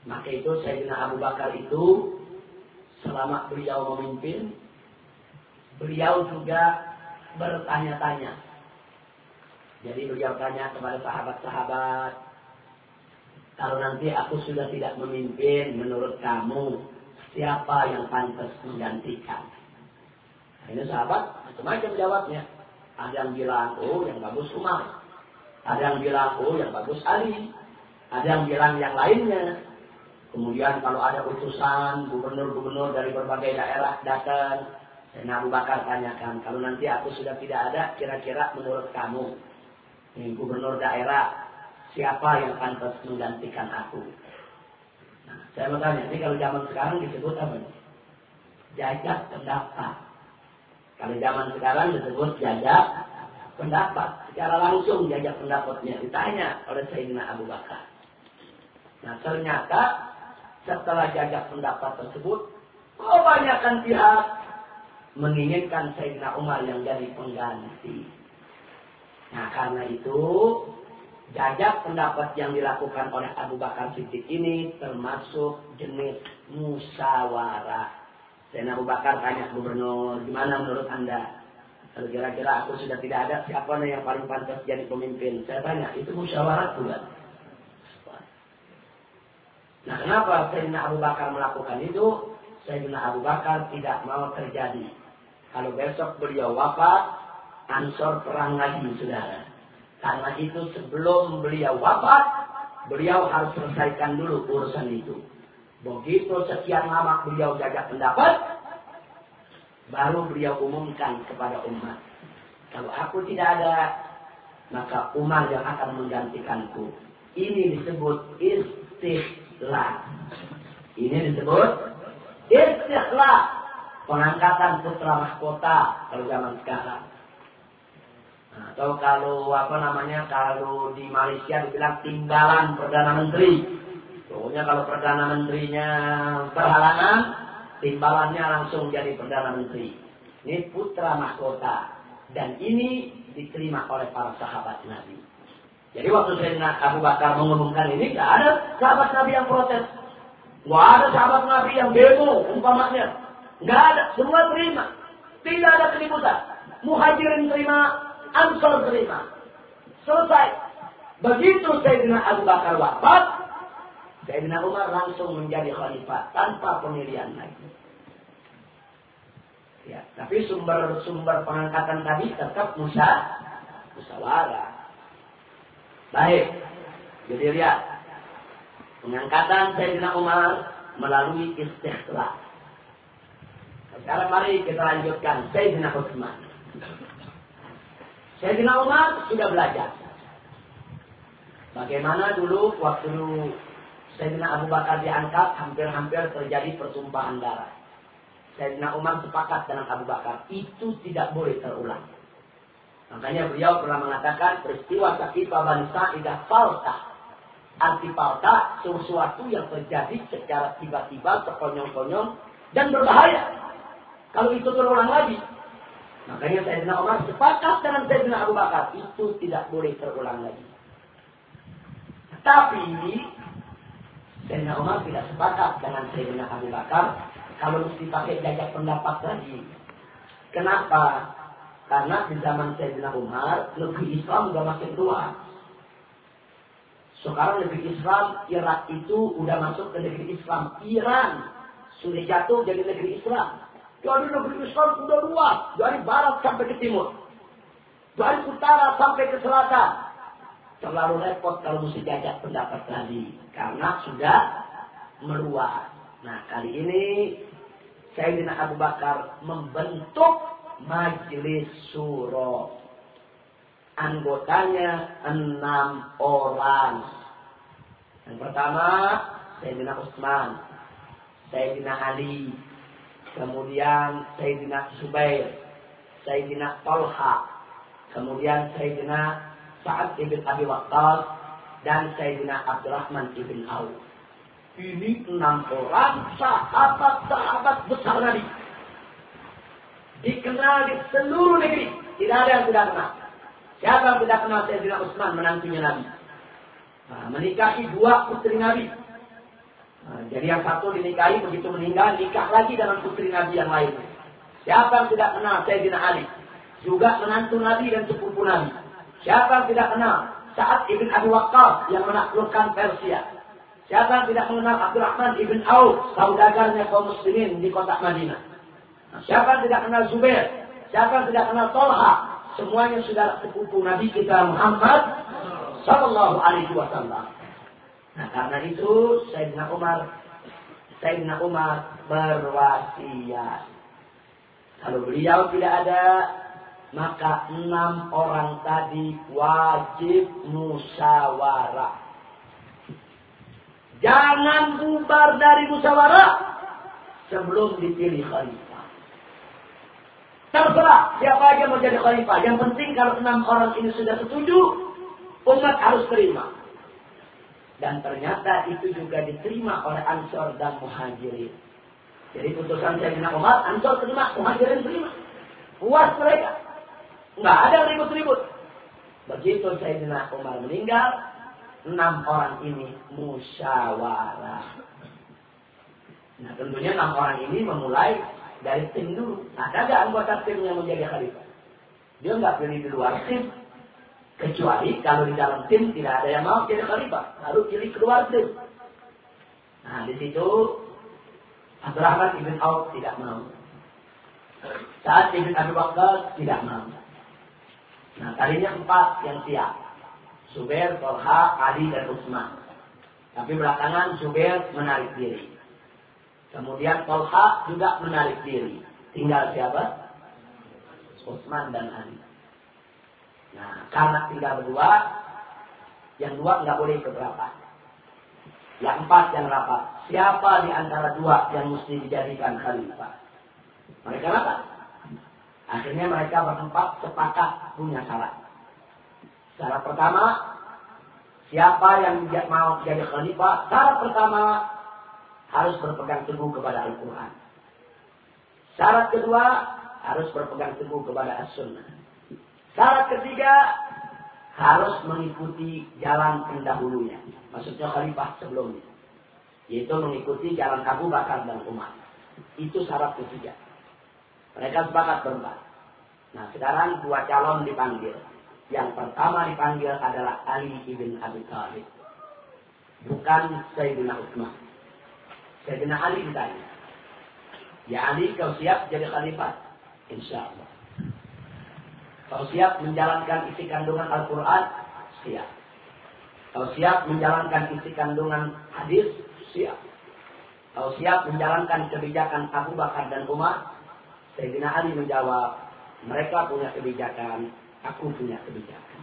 Maka itu Sayyidina Abu Bakar itu selama beliau memimpin, beliau juga bertanya-tanya. Jadi beliau tanya kepada sahabat-sahabat, kalau nanti aku sudah tidak memimpin, menurut kamu siapa yang pantas menggantikan? ini sahabat macam-macam jawabnya. Ada yang bilang, oh yang bagus Umar. Ada yang bilang, oh yang bagus Ali. Ada yang bilang yang lainnya. Kemudian kalau ada utusan gubernur-gubernur dari berbagai daerah datang, Sayyidina Abu Bakar tanyakan, kalau nanti aku sudah tidak ada, kira-kira menurut kamu, ini gubernur daerah, siapa yang pantas menggantikan aku? Nah, saya mau tanya, ini kalau zaman sekarang disebut apa? Jajak pendapat. Kalau zaman sekarang disebut jajak pendapat. Secara langsung jajak pendapatnya ditanya oleh Sayyidina Abu Bakar. Nah ternyata setelah jajak pendapat tersebut, kebanyakan pihak menginginkan Sayyidina Umar yang jadi pengganti. Nah karena itu jajak pendapat yang dilakukan oleh Abu Bakar Siddiq ini termasuk jenis musyawarah dan Abu Bakar tanya gubernur, gimana menurut anda? Kalau kira-kira aku sudah tidak ada, siapa yang paling pantas jadi pemimpin? Saya tanya, itu musyawarah bukan? Nah kenapa Sayyidina Abu Bakar melakukan itu? Sayyidina Abu Bakar tidak mau terjadi. Kalau besok beliau wafat, ansor perang lagi, saudara. Karena itu sebelum beliau wafat, beliau harus selesaikan dulu urusan itu. Begitu sekian lama beliau jaga pendapat, baru beliau umumkan kepada umat. Kalau aku tidak ada, maka Umar yang akan menggantikanku. Ini disebut istilah. Ini disebut istilah. Pengangkatan putra mahkota kalau zaman sekarang. Atau kalau apa namanya kalau di Malaysia dibilang timbalan perdana menteri. Pokoknya kalau Perdana Menterinya berhalangan, timbalannya langsung jadi Perdana Menteri. Ini putra mahkota. Dan ini diterima oleh para sahabat Nabi. Jadi waktu Sayyidina Abu Bakar mengumumkan ini, tidak ada sahabat Nabi yang protes. Tidak ada sahabat Nabi yang demo, umpamanya. Tidak ada, semua terima. Tidak ada keributan. Muhajirin terima, Ansar terima. Selesai. Begitu Sayyidina Abu Bakar wafat, Sayyidina Umar langsung menjadi khalifah tanpa pemilihan lagi. Ya, tapi sumber-sumber pengangkatan tadi tetap musa, musyawarah. Baik, jadi lihat pengangkatan Sayyidina Umar melalui istiqlal. Sekarang mari kita lanjutkan Sayyidina Utsman. Sayyidina Umar sudah belajar. Bagaimana dulu waktu Sayyidina Abu Bakar diangkat, hampir-hampir terjadi pertumpahan darah. Sayyidina Umar sepakat dengan Abu Bakar, itu tidak boleh terulang. Makanya beliau pernah mengatakan peristiwa Sakifah Bani Sa'idah falta. Arti falta sesuatu yang terjadi secara tiba-tiba, sekonyong-konyong, dan berbahaya. Kalau itu terulang lagi. Makanya Sayyidina Umar sepakat dengan Sayyidina Abu Bakar, itu tidak boleh terulang lagi. Tapi Sayyidina Umar tidak sepakat dengan Sayyidina Abu Bakar kalau mesti pakai jajak pendapat lagi. Kenapa? Karena di zaman Sayyidina Umar, negeri Islam sudah makin tua. Sekarang negeri Islam, Irak itu udah masuk ke negeri Islam. Iran sudah jatuh jadi negeri Islam. Jadi negeri Islam sudah luas, dari barat sampai ke timur. Dari utara sampai ke selatan terlalu repot kalau mesti diajak pendapat tadi karena sudah meluas. Nah kali ini Sayyidina Abu Bakar membentuk majelis suro. Anggotanya enam orang. Yang pertama Sayyidina Utsman, Sayyidina Ali, kemudian Sayyidina Zubair, Sayyidina Talha, kemudian Sayyidina Sa'ad ibn Abi Waqqas dan Sayyidina Abdurrahman ibn Auf. Ini enam orang sahabat-sahabat besar Nabi. Dikenal di seluruh negeri. Tidak ada yang tidak kenal. Siapa yang tidak kenal Sayyidina Utsman menantunya Nabi? Nah, menikahi dua putri Nabi. Nah, jadi yang satu dinikahi begitu meninggal nikah lagi dengan putri Nabi yang lain. Siapa yang tidak kenal Sayyidina Ali? Juga menantu Nabi dan sepupu Nabi. Siapa yang tidak kenal saat Ibn Abi Waqqas yang menaklukkan Persia? Siapa yang tidak mengenal Abdurrahman Ibn Auf, saudagarnya kaum muslimin di kota Madinah? Nah, siapa yang tidak kenal Zubair, Siapa yang tidak kenal Tolha? Semuanya sudah sepupu Nabi kita Muhammad Sallallahu Alaihi Wasallam. Nah karena itu Sayyidina Umar Sayyidina Umar berwasiat. Kalau beliau tidak ada, maka enam orang tadi wajib musyawarah. Jangan bubar dari musyawarah sebelum dipilih khalifah. Terserah siapa aja mau jadi khalifah. Yang penting kalau enam orang ini sudah setuju, umat harus terima. Dan ternyata itu juga diterima oleh Ansor dan Muhajirin. Jadi putusan Sayyidina Umar, Ansor terima, Muhajirin terima. Puas mereka. Enggak ada ribut-ribut. Begitu Sayyidina Umar meninggal, enam orang ini musyawarah. Nah tentunya enam orang ini memulai dari tim dulu. Ada nggak anggota tim yang menjadi khalifah? Dia nggak pilih di luar tim, Kecuali kalau di dalam tim tidak ada yang mau jadi khalifah, lalu pilih keluar tim. Nah, di situ Abdurrahman ibn Auf tidak mau. Saat ibn Abu Bakar tidak mau. Nah, tadinya empat yang siap. Zubair, Tolha, Ali, dan Utsman. Tapi belakangan Zubair menarik diri. Kemudian Tolha juga menarik diri. Tinggal siapa? Utsman dan Ali. Nah, karena tinggal berdua, yang dua nggak boleh keberapa. Yang empat yang rapat. Siapa di antara dua yang mesti dijadikan khalifah? Mereka rapat. Akhirnya mereka berempat sepakat punya syarat. Syarat pertama, siapa yang mau jadi khalifah? Syarat pertama harus berpegang teguh kepada Al-Quran. Syarat kedua harus berpegang teguh kepada As-Sunnah. Syarat ketiga harus mengikuti jalan pendahulunya. Maksudnya khalifah sebelumnya. Yaitu mengikuti jalan Abu Bakar dan Umar. Itu syarat ketiga. Mereka sepakat berempat. Nah sekarang dua calon dipanggil. Yang pertama dipanggil adalah Ali ibn Abi Thalib. Bukan Sayyidina Utsman. Sayyidina Ali ditanya. Ya Ali kau siap jadi khalifah? Insya Allah. Kalau siap menjalankan isi kandungan Al-Quran, siap. Kalau siap menjalankan isi kandungan hadis, siap. Kalau siap menjalankan kebijakan Abu Bakar dan Umar, Sayyidina Ali menjawab, mereka punya kebijakan, aku punya kebijakan.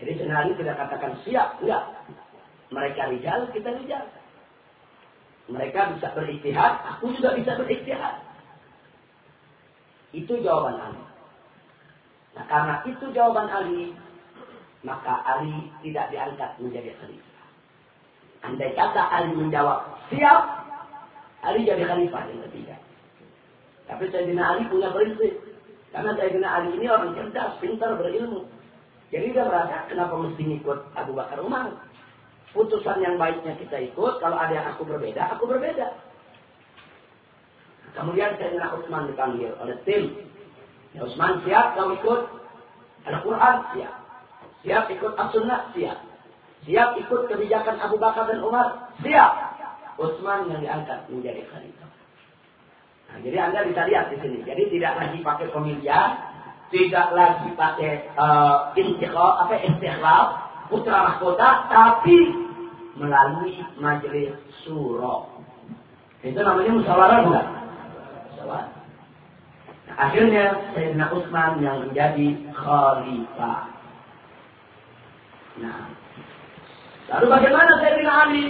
Jadi Sayyidina Ali tidak katakan siap, enggak. Mereka rijal, kita rijal. Mereka bisa beristihad, aku juga bisa beristihad. Itu jawaban Ali. Nah karena itu jawaban Ali, maka Ali tidak diangkat menjadi khalifah. Andai kata Ali menjawab, siap, Ali jadi khalifah yang ketiga. Tapi Sayyidina Ali punya prinsip. Karena Sayyidina Ali ini orang cerdas, pintar, berilmu. Jadi dia merasa kenapa mesti ikut Abu Bakar Umar. Putusan yang baiknya kita ikut, kalau ada yang aku berbeda, aku berbeda. Kemudian Sayyidina Utsman dipanggil oleh tim Ya Utsman siap kau ikut Al-Quran? Siap. Siap ikut As-Sunnah? Siap. Siap ikut kebijakan Abu Bakar dan Umar? Siap. Utsman yang diangkat menjadi khalifah. Nah, jadi Anda bisa lihat di sini. Jadi tidak lagi pakai pemilihan, tidak lagi pakai uh, apa istikhlal, putra mahkota, tapi melalui majelis surah. Itu namanya musyawarah bukan? Musyawarah. Akhirnya Sayyidina Utsman yang menjadi khalifah. Nah, lalu bagaimana Sayyidina Ali?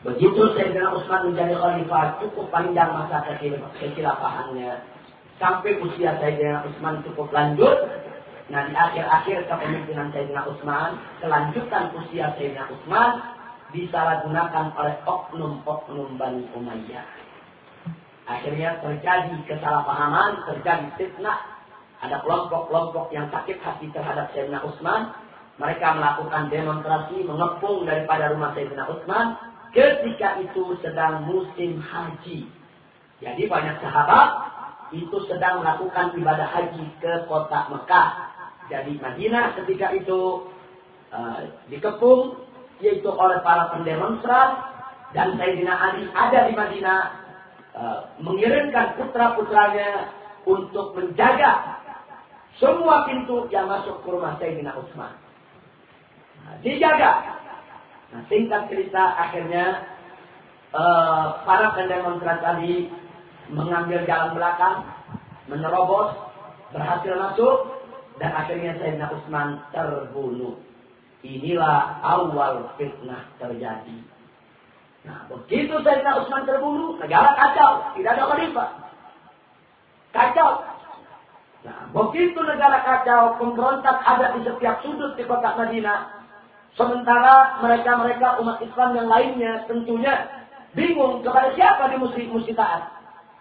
Begitu Sayyidina Utsman menjadi khalifah, cukup panjang masa kekilafahannya. Sampai usia Sayyidina Utsman cukup lanjut. Nah, di akhir-akhir kepemimpinan Sayyidina Utsman, kelanjutan usia Sayyidina Utsman disalahgunakan oleh oknum-oknum Bani Umayyah. Akhirnya terjadi kesalahpahaman, terjadi fitnah. Ada kelompok-kelompok yang sakit hati terhadap Sayyidina Utsman. Mereka melakukan demonstrasi mengepung daripada rumah Sayyidina Utsman. Ketika itu sedang musim haji. Jadi banyak sahabat itu sedang melakukan ibadah haji ke kota Mekah. Jadi Madinah ketika itu uh, dikepung yaitu oleh para pendemonstran dan Sayyidina Ali ada di Madinah uh, mengirimkan putra-putranya untuk menjaga semua pintu yang masuk ke rumah Sayyidina Utsman. Nah, dijaga. Nah, singkat cerita akhirnya uh, para pendemonstran tadi mengambil jalan belakang, menerobos, berhasil masuk, dan akhirnya Sayyidina Utsman terbunuh. Inilah awal fitnah terjadi. Nah, begitu Sayyidina Utsman terbunuh, negara kacau, tidak ada khalifah. Kacau. Nah, begitu negara kacau, pemberontak ada di setiap sudut di kota Madinah. Sementara mereka-mereka umat Islam yang lainnya tentunya bingung kepada siapa di musti taat.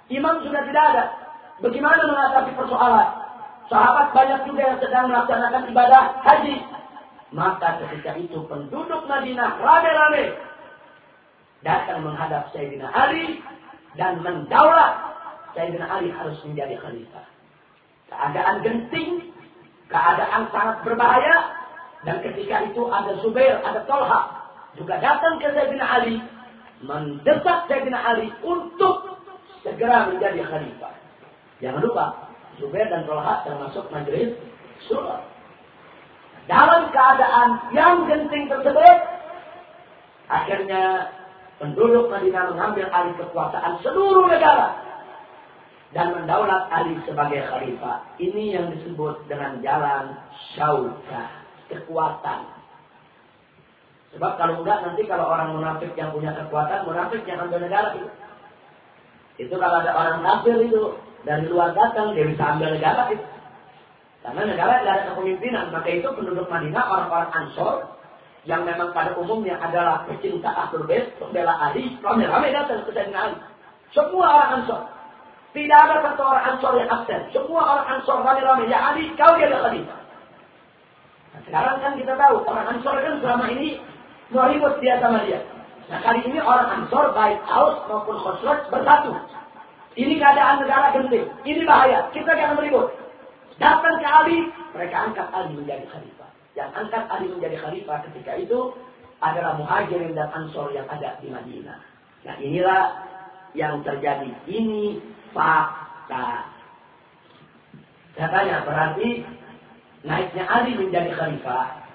Imam sudah tidak ada. Bagaimana mengatasi persoalan? Sahabat banyak juga yang sedang melaksanakan ibadah haji. Maka ketika itu penduduk Madinah rame-rame datang menghadap Sayyidina Ali dan mendaulat Sayyidina Ali harus menjadi khalifah. Keadaan genting, keadaan sangat berbahaya, dan ketika itu ada Zubair, ada Tolha, juga datang ke Sayyidina Ali, mendesak Sayyidina Ali untuk segera menjadi khalifah. Jangan lupa, Zubair dan Tolha termasuk majelis surah. Dalam keadaan yang genting tersebut, akhirnya penduduk Madinah mengambil alih kekuasaan seluruh negara dan mendaulat Ali sebagai khalifah. Ini yang disebut dengan jalan syauka, kekuatan. Sebab kalau enggak nanti kalau orang munafik yang punya kekuatan, munafik yang ambil negara itu. Itu kalau ada orang kafir itu dari luar datang dia bisa ambil negara itu. Karena negara tidak ada kepemimpinan. Maka itu penduduk Madinah, orang-orang Ansor, yang memang pada umumnya adalah pecinta Ahlul Bait, pembela Ali, ramai-ramai datang ke Sayyidina Ali. Semua orang Ansor. Tidak ada satu orang Ansor yang absen. Semua orang Ansor ramai-ramai. Ya Ali, kau dia khalifah. Nah, sekarang kan kita tahu, orang Ansor kan selama ini mau ribut dia sama dia. Nah kali ini orang Ansor, baik Aus maupun Khosraj bersatu. Ini keadaan negara genting. Ini bahaya. Kita jangan ribut. Datang ke Ali, mereka angkat Ali menjadi khalifah. Yang angkat Ali menjadi khalifah ketika itu adalah muhajirin dan ansor yang ada di Madinah. Nah inilah yang terjadi. Ini fakta. Katanya berarti naiknya Ali menjadi khalifah.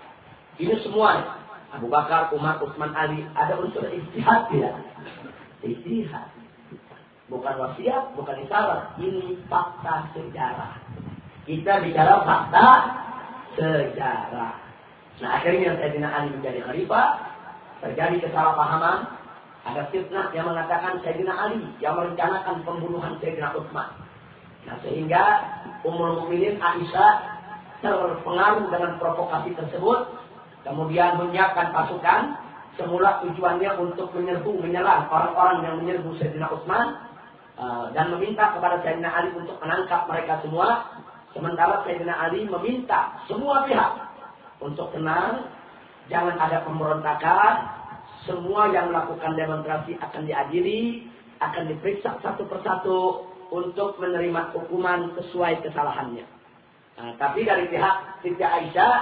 Ini semua Abu Bakar, Umar, Utsman, Ali ada unsur istihad tidak? Istihad. Bukan wasiat, bukan isyarat. Ini fakta sejarah. Kita bicara fakta sejarah. Nah akhirnya Sayyidina Ali menjadi khalifah, terjadi kesalahpahaman, ada fitnah yang mengatakan Sayyidina Ali yang merencanakan pembunuhan Sayyidina Utsman. Nah sehingga Ummul Mukminin Aisyah terpengaruh dengan provokasi tersebut, kemudian menyiapkan pasukan. Semula tujuannya untuk menyerbu, menyerang orang-orang yang menyerbu Sayyidina Utsman eh, dan meminta kepada Sayyidina Ali untuk menangkap mereka semua Sementara Sayyidina Ali meminta semua pihak untuk tenang, jangan ada pemberontakan, semua yang melakukan demonstrasi akan diadili, akan diperiksa satu persatu untuk menerima hukuman sesuai kesalahannya. Nah, tapi dari pihak Siti Aisyah,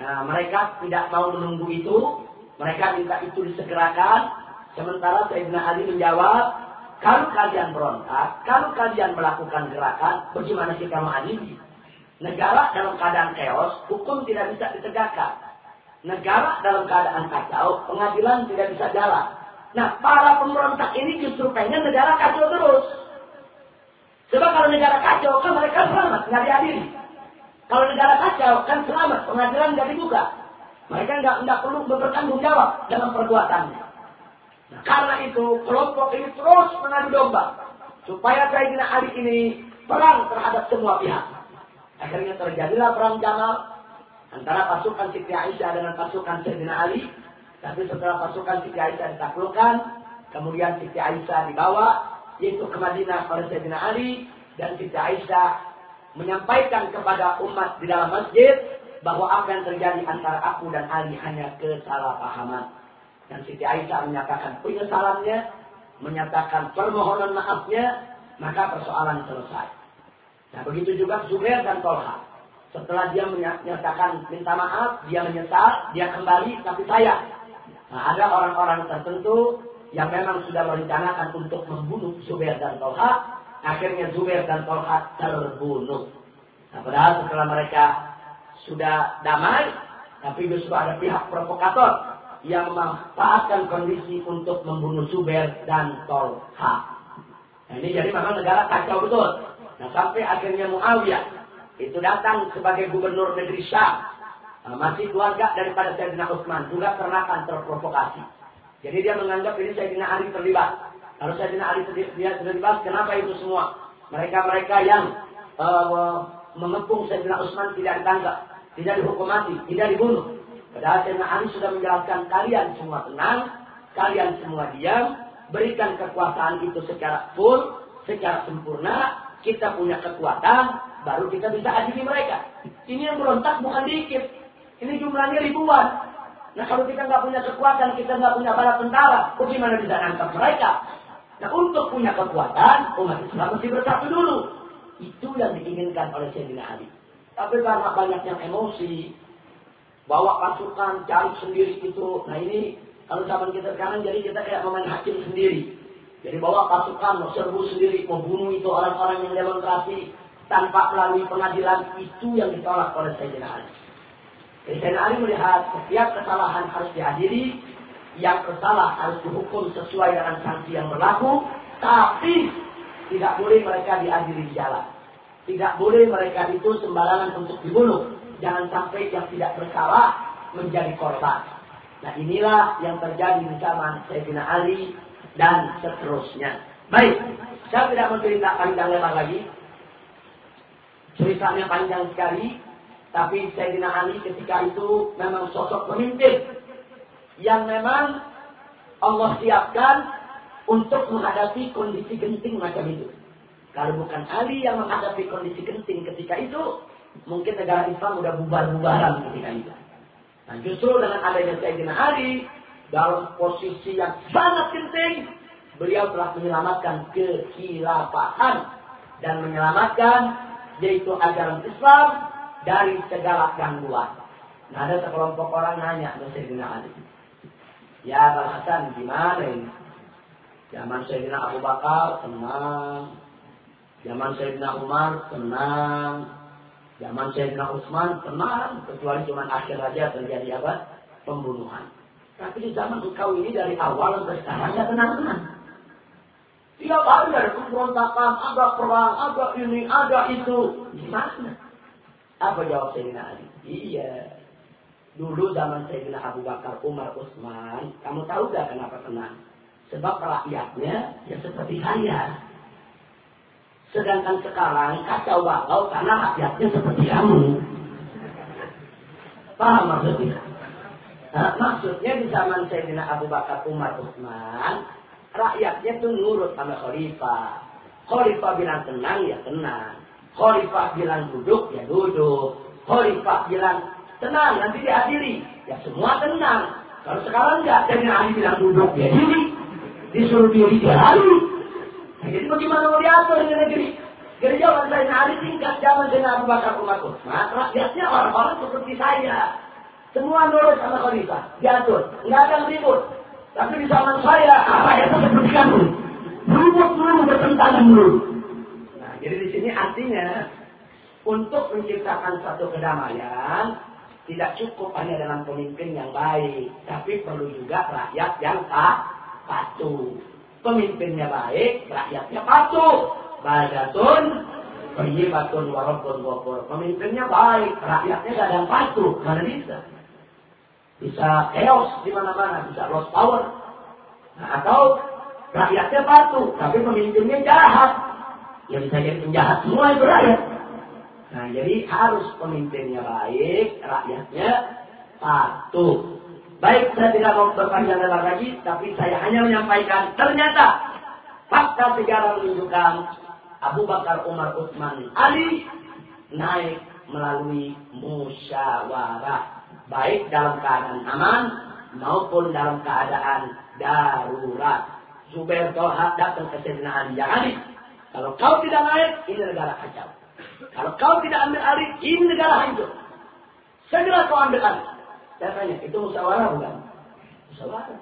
nah, mereka tidak mau menunggu itu, mereka minta itu disegerakan, sementara Sayyidina Ali menjawab, kalau kalian berontak, kalau kalian melakukan gerakan, bagaimana kita mengadili? Negara dalam keadaan chaos, hukum tidak bisa ditegakkan. Negara dalam keadaan kacau, pengadilan tidak bisa jalan. Nah, para pemberontak ini justru pengen negara kacau terus. Sebab kalau negara kacau, kan mereka selamat, nggak diadili. Kalau negara kacau, kan selamat, pengadilan nggak dibuka. Mereka nggak perlu bertanggung jawab dalam perbuatannya. Karena itu kelompok ini terus mengadu domba supaya Sayyidina Ali ini perang terhadap semua pihak. Akhirnya terjadilah perang Jamal antara pasukan Siti Aisyah dengan pasukan Sayyidina Ali. Tapi setelah pasukan Siti Aisyah ditaklukkan, kemudian Siti Aisyah dibawa yaitu ke Madinah oleh Sayyidina Ali dan Siti Aisyah menyampaikan kepada umat di dalam masjid bahwa apa yang terjadi antara aku dan Ali hanya kesalahpahaman. Dan Siti Aisyah menyatakan penyesalannya, menyatakan permohonan maafnya, maka persoalan selesai. Nah begitu juga Zubair dan Tolha. Setelah dia menyatakan minta maaf, dia menyesal, dia kembali, tapi saya. Nah ada orang-orang tertentu yang memang sudah merencanakan untuk membunuh Zubair dan Tolha. Akhirnya Zubair dan Tolha terbunuh. Nah, padahal setelah mereka sudah damai, tapi justru ada pihak provokator yang memanfaatkan kondisi untuk membunuh Zubair dan Tolha. Nah, ini jadi memang negara kacau betul. Nah sampai akhirnya Muawiyah itu datang sebagai gubernur negeri Syam. Nah, masih keluarga daripada Sayyidina Utsman juga karena akan terprovokasi. Jadi dia menganggap ini Sayyidina Ali terlibat. Kalau Sayyidina Ali terlibat, kenapa itu semua? Mereka-mereka yang uh, mengepung Sayyidina Utsman tidak ditangkap, tidak dihukum mati, tidak dibunuh. Padahal Sayyidina Ali sudah menjelaskan kalian semua tenang, kalian semua diam, berikan kekuasaan itu secara full, secara sempurna, kita punya kekuatan, baru kita bisa adili mereka. Ini yang berontak bukan dikit. Ini jumlahnya ribuan. Nah kalau kita nggak punya kekuatan, kita nggak punya bala tentara, bagaimana bisa nangkap mereka? Nah untuk punya kekuatan, umat Islam mesti bersatu dulu. Itu yang diinginkan oleh Sayyidina Ali. Tapi karena banyak yang emosi, bawa pasukan, cari sendiri itu. Nah ini kalau zaman kita sekarang jadi kita kayak memain hakim sendiri. Jadi bawa pasukan, serbu sendiri, membunuh itu orang-orang yang demonstrasi tanpa melalui pengadilan itu yang ditolak oleh Sayyidina Ali. Sayyidina Ali melihat setiap kesalahan harus diadili, yang bersalah harus dihukum sesuai dengan sanksi yang berlaku, tapi tidak boleh mereka diadili di jalan. Tidak boleh mereka itu sembarangan untuk dibunuh. Jangan sampai yang tidak bersalah menjadi korban. Nah inilah yang terjadi di zaman Sayyidina Ali dan seterusnya. Baik, saya tidak mencerita panjang lebar lagi. Ceritanya panjang sekali, tapi Sayyidina Ali ketika itu memang sosok pemimpin yang memang Allah siapkan untuk menghadapi kondisi genting macam itu. Kalau bukan Ali yang menghadapi kondisi genting ketika itu, mungkin negara Islam sudah bubar-bubaran ketika itu. Nah justru dengan adanya Sayyidina Ali, dalam posisi yang sangat penting, beliau telah menyelamatkan kekhilafahan dan menyelamatkan yaitu ajaran Islam dari segala gangguan. Nah, ada sekelompok orang nanya ke Sayyidina Ali. Ya Bang Hasan, gimana ini? Zaman Sayyidina Abu Bakar, tenang. Zaman Sayyidina Umar, tenang. Zaman Sayyidina Utsman, tenang. Kecuali cuma akhir saja terjadi apa? Pembunuhan. Tapi di zaman engkau ini dari awal sampai sekarang ya tenang-tenang. Tiap hari ada pemberontakan, ada perang, ada ini, ada itu. Gimana? Apa jawab Sayyidina Ali? Iya. Dulu zaman Sayyidina Abu Bakar, Umar, Utsman, kamu tahu gak kenapa tenang? Sebab rakyatnya ya seperti saya. Sedangkan sekarang kacau balau karena rakyatnya seperti kamu. Paham maksudnya? Nah, maksudnya di zaman Sayyidina Abu Bakar Umar Utsman, rakyatnya tuh nurut sama khalifah. Khalifah bilang tenang ya tenang. Khalifah bilang duduk ya duduk. Khalifah bilang tenang nanti diadili. Ya semua tenang. Kalau sekarang enggak, Sayyidina Ali bilang duduk ya diri. Disuruh diri dia. Nah, jadi bagaimana mau diatur di negeri? Jadi jawaban Sayyidina Ali singkat zaman Sayyidina Abu Bakar Umar Utsman, rakyatnya orang-orang seperti saya. Semua nurut sama khalifah. Diatur. Nggak ada yang ribut. Tapi di zaman saya, apa ya seperti kamu. Ribut dulu, bertentangan dulu. Nah, jadi di sini artinya, untuk menciptakan satu kedamaian, tidak cukup hanya dengan pemimpin yang baik. Tapi perlu juga rakyat yang tak patuh. Pemimpinnya baik, rakyatnya patuh. Badatun, Bayyibatun warabbun ghafur. Pemimpinnya baik, rakyatnya gak ada yang patuh. Mana bisa? bisa chaos di mana-mana, bisa lost power. Nah, atau rakyatnya patuh, tapi pemimpinnya jahat. Ya bisa jadi penjahat semua itu rakyat. Nah, jadi harus pemimpinnya baik, rakyatnya patuh. Baik, saya tidak mau berpanjang lebar lagi, tapi saya hanya menyampaikan ternyata fakta sejarah menunjukkan Abu Bakar, Umar, Utsman, Ali naik melalui musyawarah baik dalam keadaan aman maupun dalam keadaan darurat. Zubair Toha datang ke Sayyidina Ali. Ya Ali, kalau kau tidak naik, ini negara kacau. Kalau kau tidak ambil alih, ini negara hancur. Segera kau ambil alih. Saya tanya, itu musyawarah bukan? Musyawarah.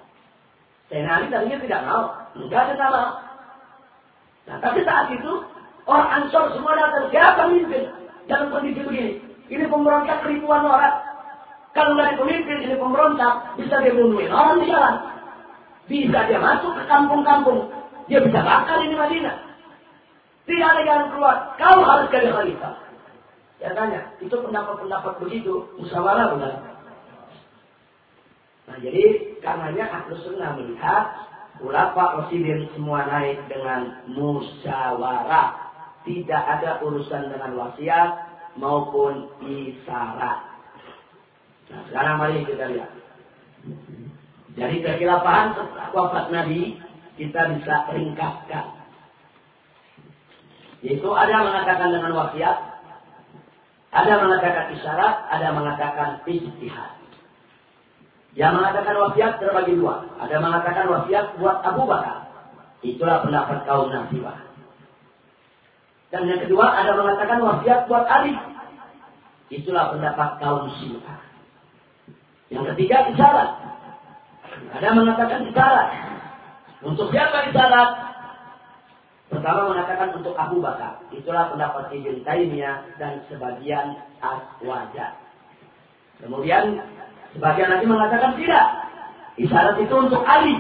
Sayyidina Ali tadinya tidak mau. Enggak ada sama. Nah, tapi saat itu orang Ansor semua datang. Siapa pemimpin dalam kondisi begini? Ini pemberontak ribuan orang. Kalau dari pemimpin ini pemberontak, bisa dia bunuhin orang di jalan. Bisa dia masuk ke kampung-kampung. Dia bisa bakar ini Madinah. Tidak ada jalan keluar. Kau harus jadi khalifah. Ya tanya, itu pendapat-pendapat begitu, musyawarah bukan? Jadi karenanya Ahlus Sunnah melihat ulama Rasidin semua naik dengan musyawarah. Tidak ada urusan dengan wasiat maupun isyarat. Nah sekarang mari kita lihat. Jadi kekilapahan wafat Nabi kita bisa ringkaskan. Yaitu ada mengatakan dengan wasiat, ada mengatakan isyarat, ada mengatakan ijtihad. Yang mengatakan wasiat terbagi dua. Ada mengatakan wasiat buat Abu Bakar. Itulah pendapat kaum Nasibah. Dan yang kedua ada mengatakan wasiat buat Ali. Itulah pendapat kaum Syiah. Yang ketiga isyarat. Ada mengatakan isyarat. Untuk siapa isyarat? Pertama mengatakan untuk Abu Bakar. Itulah pendapat Ibn Taimiyah dan sebagian Aswaja. Kemudian sebagian lagi mengatakan tidak. Isyarat itu untuk Ali.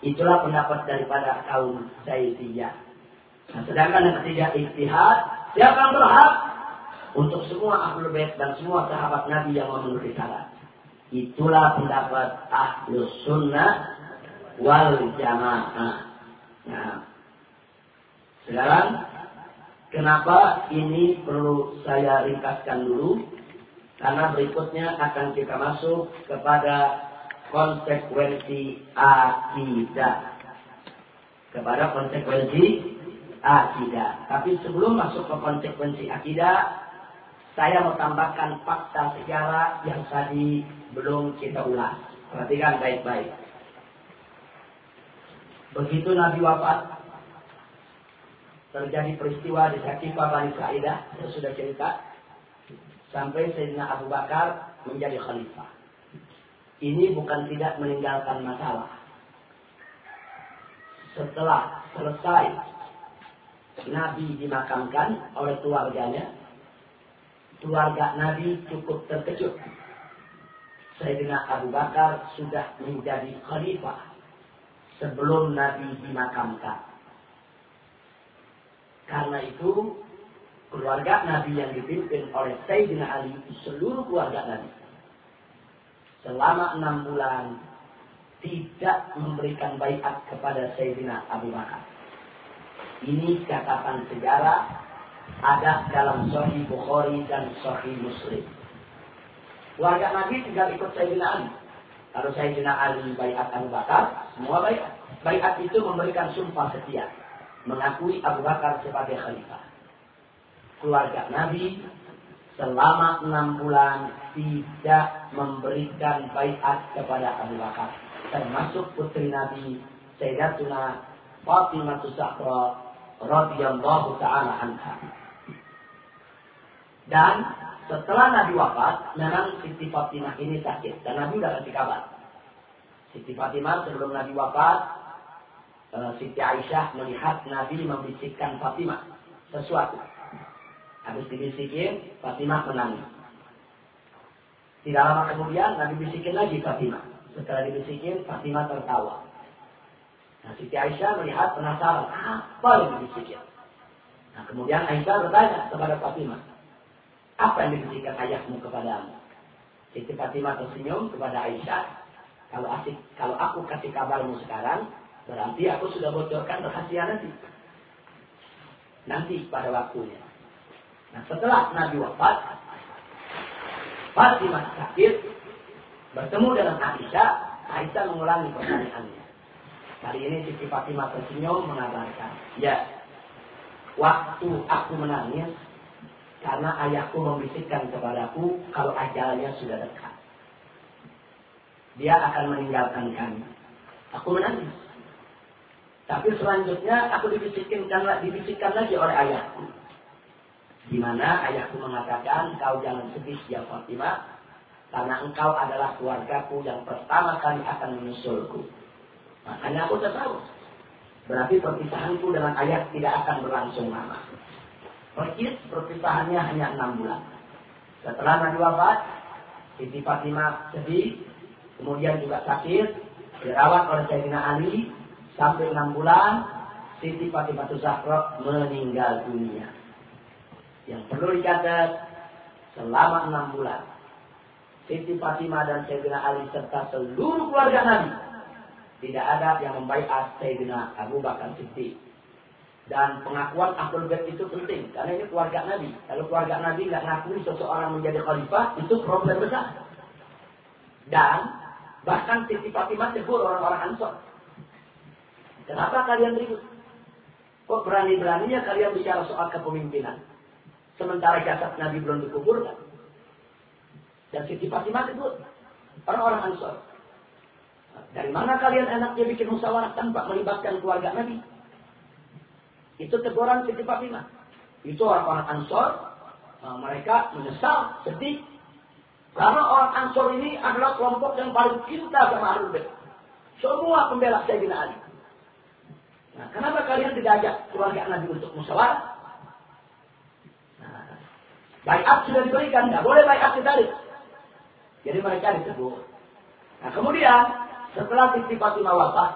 Itulah pendapat daripada kaum Zaidiyah. Nah, sedangkan yang ketiga istihad, siapa yang berhak untuk semua ahlul bait dan semua sahabat Nabi yang memenuhi syarat. Itulah pendapat ahlus sunnah wal jamaah. Nah, sekarang kenapa ini perlu saya ringkaskan dulu? Karena berikutnya akan kita masuk kepada konsekuensi akidah. Kepada konsekuensi akidah. Tapi sebelum masuk ke konsekuensi akidah, saya mau tambahkan fakta sejarah yang tadi belum kita ulas. Perhatikan baik-baik. Begitu Nabi wafat, terjadi peristiwa di Sakifah Bani Sa'idah, saya sudah cerita, sampai Sayyidina Abu Bakar menjadi khalifah. Ini bukan tidak meninggalkan masalah. Setelah selesai Nabi dimakamkan oleh keluarganya, keluarga Nabi cukup terkejut Sayyidina Abu Bakar sudah menjadi khalifah sebelum Nabi dimakamkan. Karena itu keluarga Nabi yang dipimpin oleh Sayyidina Ali seluruh keluarga Nabi selama enam bulan tidak memberikan bayat kepada Sayyidina Abu Bakar. Ini catatan sejarah ada dalam Sahih Bukhari dan Sahih Muslim. Warga Nabi tinggal ikut Sayyidina Ali. Kalau Sayyidina Ali bayat Abu Bakar, semua bayat. Bayat itu memberikan sumpah setia. Mengakui Abu Bakar sebagai khalifah. Keluarga Nabi selama enam bulan tidak memberikan bayat kepada Abu Bakar. Termasuk putri Nabi Sayyidatuna Fatimah Zahra radhiyallahu taala anha. Dan setelah Nabi wafat, memang Siti Fatimah ini sakit. Dan Nabi tidak kasih kabar. Siti Fatimah sebelum Nabi wafat, eh, Siti Aisyah melihat Nabi membisikkan Fatimah sesuatu. Habis dibisikin, Fatimah menangis. Tidak lama kemudian Nabi bisikin lagi Fatimah. Setelah dibisikin, Fatimah tertawa. Nah, Siti Aisyah melihat penasaran, apa yang dibisikin? Nah, kemudian Aisyah bertanya kepada Fatimah, apa yang diberikan ayahmu kepadamu? Siti Fatimah tersenyum kepada Aisyah. Kalau asik, kalau aku kasih kabarmu sekarang, berarti aku sudah bocorkan rahasia nanti. Nanti pada waktunya. Nah setelah Nabi wafat, Fatimah sakit, bertemu dengan Aisyah, Aisyah mengulangi pertanyaannya. Kali ini Siti Fatimah tersenyum mengabarkan, ya, waktu aku menangis, karena ayahku membisikkan kepadaku kalau ajalnya sudah dekat. Dia akan meninggalkan kami. Aku menangis. Tapi selanjutnya aku dibisikkan, dibisikkan lagi oleh ayahku. Di mana ayahku mengatakan, kau jangan sedih ya Fatimah, karena engkau adalah keluargaku yang pertama kali akan menyusulku. Makanya aku tahu. Berarti perpisahanku dengan ayat tidak akan berlangsung lama. Perkis perpisahannya hanya enam bulan. Setelah Nabi wafat, Siti Fatimah sedih, kemudian juga sakit, dirawat oleh Sayyidina Ali sampai enam bulan, Siti Fatimah Zahra meninggal dunia. Yang perlu dicatat, selama enam bulan, Siti Fatimah dan Sayyidina Ali serta seluruh keluarga Nabi tidak ada yang membaiat Sayyidina Abu Bakar Siddiq. Dan pengakuan Ahlul Bait itu penting. Karena ini keluarga Nabi. Kalau keluarga Nabi nggak ngakui seseorang menjadi khalifah, itu problem besar. Dan bahkan Siti Fatimah tegur orang-orang Ansor. Kenapa kalian ribut? Kok berani-beraninya kalian bicara soal kepemimpinan? Sementara jasad Nabi belum dikuburkan. Dan Siti Fatimah tegur. Orang-orang Ansor. Dari mana kalian enaknya bikin musyawarah tanpa melibatkan keluarga Nabi? Itu teguran Siti Fatimah. Itu orang-orang Ansor. Nah, mereka menyesal, sedih. Karena orang Ansor ini adalah kelompok yang paling cinta sama Ahlul. Semua pembela Sayyidina Ali. Nah, kenapa kalian tidak ajak keluarga Nabi untuk musyawarah? Bayat sudah diberikan, tidak boleh bayat ditarik. Jadi mereka disebut. Nah, kemudian setelah Siti Fatimah wafat,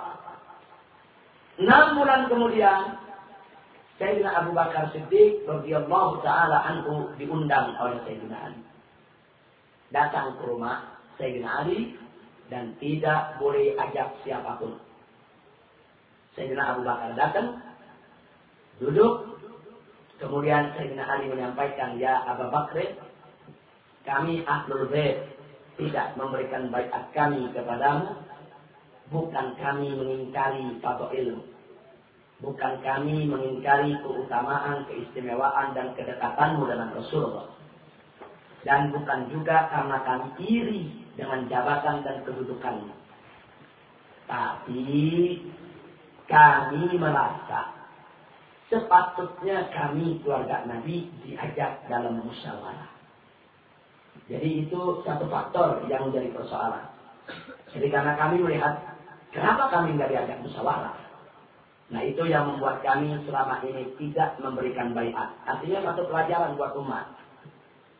enam bulan kemudian Sayyidina Abu Bakar Siddiq radhiyallahu taala anhu diundang oleh Sayyidina Ali. Datang ke rumah Sayyidina Ali dan tidak boleh ajak siapa pun. Sayyidina Abu Bakar datang, duduk, kemudian Sayyidina Ali menyampaikan, Ya Abu Bakr, kami Ahlul Bait tidak memberikan baiat kami kepadamu Bukan kami mengingkari fadl ilmu. Bukan kami mengingkari keutamaan, keistimewaan, dan kedekatanmu dengan Rasulullah. Dan bukan juga karena kami iri dengan jabatan dan kedudukanmu. Tapi kami merasa sepatutnya kami keluarga Nabi diajak dalam musyawarah. Jadi itu satu faktor yang menjadi persoalan. Jadi karena kami melihat Kenapa kami nggak diajak musyawarah? Nah itu yang membuat kami selama ini tidak memberikan bayat. Artinya satu pelajaran buat umat.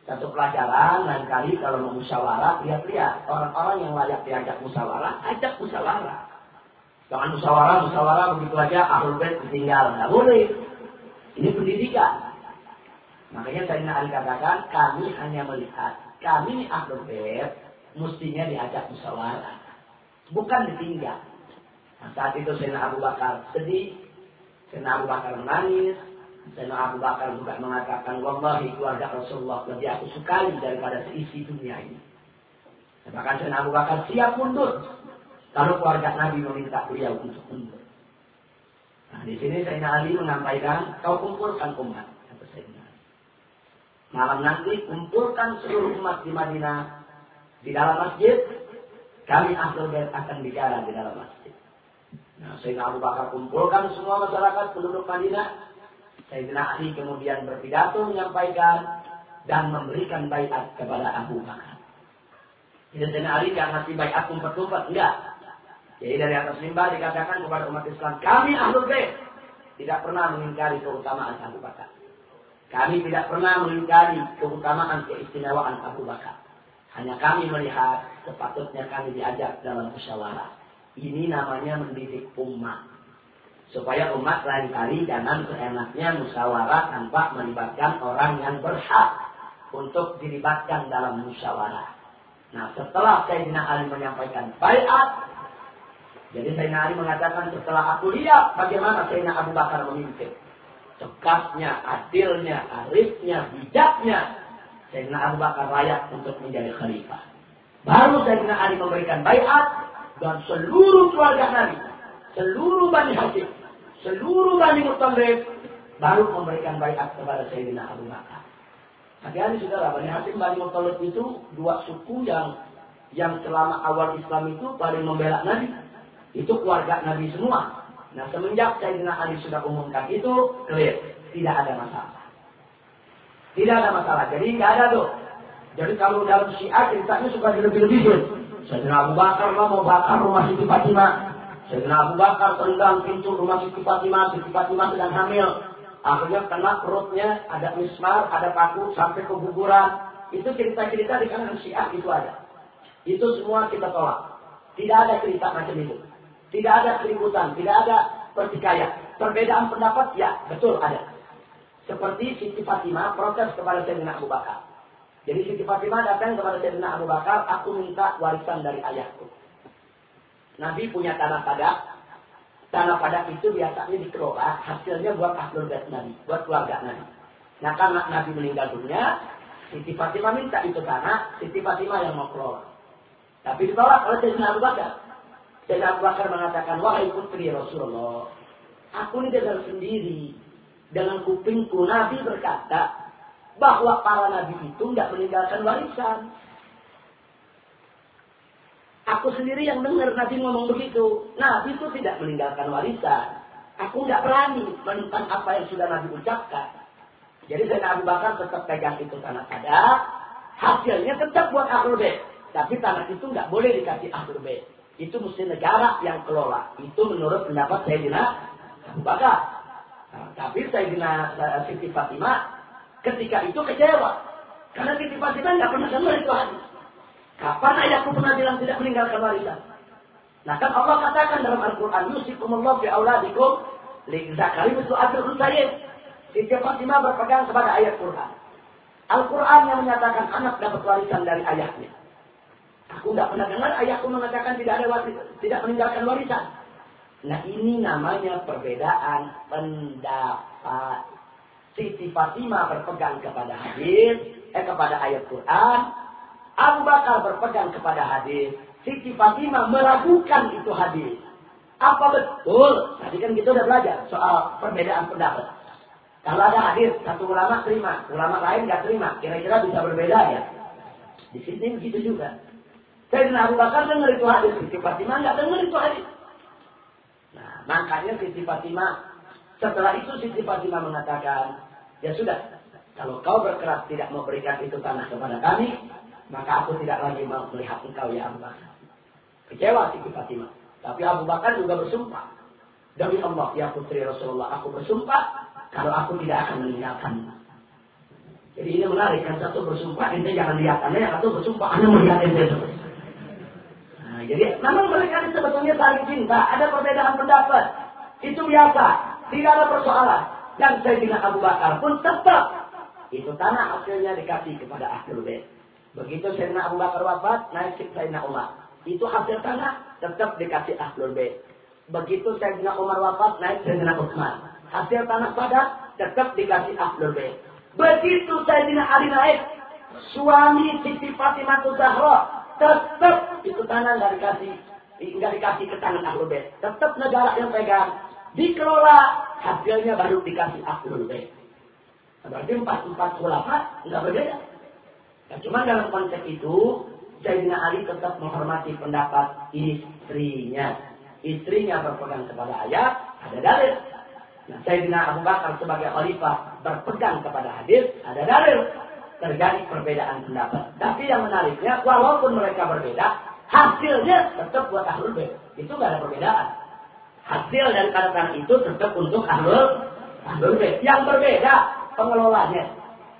Satu pelajaran lain kali kalau mau musyawarah, lihat-lihat orang-orang yang layak diajak musyawarah, ajak musyawarah. Jangan musyawarah, musyawarah begitu aja ahlul bait ditinggal, nggak boleh. Ini pendidikan. Makanya saya Ali katakan, kami hanya melihat, kami ahlul bait mestinya diajak musyawarah bukan ditinggal. Nah, saat itu Sayyidina Abu Bakar sedih, Sayyidina Abu Bakar menangis, Sayyidina Abu Bakar juga mengatakan, Wallahi keluarga Rasulullah lebih aku sukai daripada seisi dunia ini. Bahkan Sayyidina Abu Bakar siap mundur. Kalau keluarga Nabi meminta beliau untuk mundur. Nah, di sini Sayyidina Ali menyampaikan, kau kumpulkan umat. Kata Malam nanti kumpulkan seluruh umat di Madinah di dalam masjid kami Ahlul akan bicara di dalam masjid. Nah, Sayyidina Abu Bakar kumpulkan semua masyarakat penduduk Madinah. Sayyidina Ali kemudian berpidato menyampaikan dan memberikan bayat kepada Abu Bakar. Sayyidina Ali tidak ngasih bayat umpet-umpet, enggak. Jadi dari atas mimbar dikatakan kepada umat Islam, kami Ahlul Bait tidak pernah mengingkari keutamaan Abu Bakar. Kami tidak pernah mengingkari keutamaan keistimewaan Abu Bakar. Hanya kami melihat sepatutnya kami diajak dalam musyawarah. Ini namanya mendidik umat. Supaya umat lain kali jangan seenaknya musyawarah tanpa melibatkan orang yang berhak untuk dilibatkan dalam musyawarah. Nah setelah Sayyidina Ali menyampaikan bayat, jadi Sayyidina Ali mengatakan setelah aku lihat bagaimana Sayyidina Abu Bakar memimpin. Cekasnya, adilnya, arifnya, bijaknya, Sayyidina Abu Bakar layak untuk menjadi khalifah. Baru Sayyidina Ali memberikan bayat dan seluruh keluarga Nabi, seluruh Bani Hashim, seluruh Bani Muttalib baru memberikan bayat kepada Sayyidina Abu Bakar. Hati-hati saudara, Bani Hashim, Bani Muttalib itu dua suku yang yang selama awal Islam itu paling membela Nabi. Itu keluarga Nabi semua. Nah semenjak Sayyidina Ali sudah umumkan itu, clear. Tidak ada masalah. Tidak ada masalah. Jadi nggak ada tuh. Jadi kalau dalam syiah ceritanya suka dilebih-lebihin. Sayyidina Abu Bakar lah mau bakar rumah Siti Fatimah. Sayyidina Abu Bakar tendang pintu rumah Siti Fatimah, Siti Fatimah sedang hamil. Akhirnya kena perutnya, ada mismar, ada paku, sampai ke kuburan. Itu cerita-cerita di kalangan Syiah itu ada. Itu semua kita tolak. Tidak ada cerita macam itu. Tidak ada keributan, tidak ada pertikaian. Perbedaan pendapat, ya betul ada. Seperti Siti Fatimah protes kepada Sayyidina Abu Bakar. Jadi Siti Fatimah datang kepada Sayyidina Abu Bakar, aku minta warisan dari ayahku. Nabi punya tanah padak. Tanah padak itu biasanya dikelola, hasilnya buat ahlul bait Nabi, buat keluarga Nabi. Nah karena Nabi meninggal dunia, Siti Fatimah minta itu tanah, Siti Fatimah yang mau kelola. Tapi ditolak oleh Sayyidina Abu Bakar. Sayyidina Abu Bakar mengatakan, wahai putri Rasulullah, aku ini dengar sendiri dengan kupingku Nabi berkata bahwa para nabi itu tidak meninggalkan warisan. Aku sendiri yang dengar Nabi ngomong begitu. Nabi itu tidak meninggalkan warisan. Aku tidak berani menentang apa yang sudah Nabi ucapkan. Jadi saya Abu Bakar tetap pegang itu tanah pada. Hasilnya tetap buat ahlul bait. Tapi tanah itu nggak boleh dikasih ahlul bait. Itu mesti negara yang kelola. Itu menurut pendapat Sayyidina Abu Bakar. Nah, tapi Sayyidina Siti Fatimah ketika itu kecewa. Karena Siti Fatimah nggak pernah dengar itu hadis. Kapan ayahku pernah bilang tidak meninggalkan warisan? Nah kan Allah katakan dalam Al-Quran, Yusikumullah fi awladikum li zakari itu adil sayyid. Siti Fatimah berpegang kepada ayat Quran. Al-Quran yang menyatakan anak dapat warisan dari ayahnya. Aku tidak pernah dengar ayahku mengatakan tidak ada warisan, tidak meninggalkan warisan. Nah ini namanya perbedaan pendapat. Siti Fatimah berpegang kepada hadis, eh kepada ayat Quran. Abu Bakar berpegang kepada hadis. Siti Fatimah meragukan itu hadis. Apa betul? Tadi kan kita udah belajar soal perbedaan pendapat. Kalau ada hadis, satu ulama terima, ulama lain nggak terima. Kira-kira bisa berbeda ya? Di sini begitu juga. Saya Abu Bakar dengar itu hadis, Siti Fatimah nggak dengar itu hadis. Nah, makanya Siti Fatimah setelah itu Siti Fatimah mengatakan, ya sudah, kalau kau berkeras tidak memberikan itu tanah kepada kami, maka aku tidak lagi mau melihat engkau ya Abu Bakar. Kecewa Siti Fatimah. Tapi Abu Bakar juga bersumpah. Demi Allah, ya putri Rasulullah, aku bersumpah kalau aku tidak akan meninggalkan. Jadi ini menarik, yang satu bersumpah, ini jangan lihat yang satu bersumpah, anda melihat ente. Nah, jadi memang mereka ini sebetulnya saling cinta. Ada perbedaan pendapat. Itu biasa. Tidak ada persoalan. Dan Sayyidina Abu Bakar pun tetap. Itu tanah hasilnya dikasih kepada Ahlul Bait. Begitu Sayyidina Abu Bakar wafat, naik Sayyidina Umar. Itu hasil tanah tetap dikasih Ahlul Bait. Begitu Sayyidina Umar wafat, naik Sayyidina Utsman. Hasil tanah pada tetap dikasih Ahlul Bait. Begitu Sayyidina Ali naik, suami Siti Fatimah Zahra tetap itu tanah nggak dikasih nggak dikasih ke tangan ahlul bait. Tetap negara yang pegang, dikelola, hasilnya baru dikasih ahlul bait. Berarti empat empat ulama nggak berbeda. Nah, cuma dalam konteks itu, Sayyidina Ali tetap menghormati pendapat istrinya. Istrinya berpegang kepada ayat, ada dalil. Nah, Sayyidina Abu Bakar sebagai khalifah berpegang kepada hadis, ada dalil terjadi perbedaan pendapat. Tapi yang menariknya, walaupun mereka berbeda, hasilnya tetap buat ahlul bait. Itu nggak ada perbedaan. Hasil dari kata itu tetap untuk ahlul ahlul bait. Yang berbeda pengelolanya.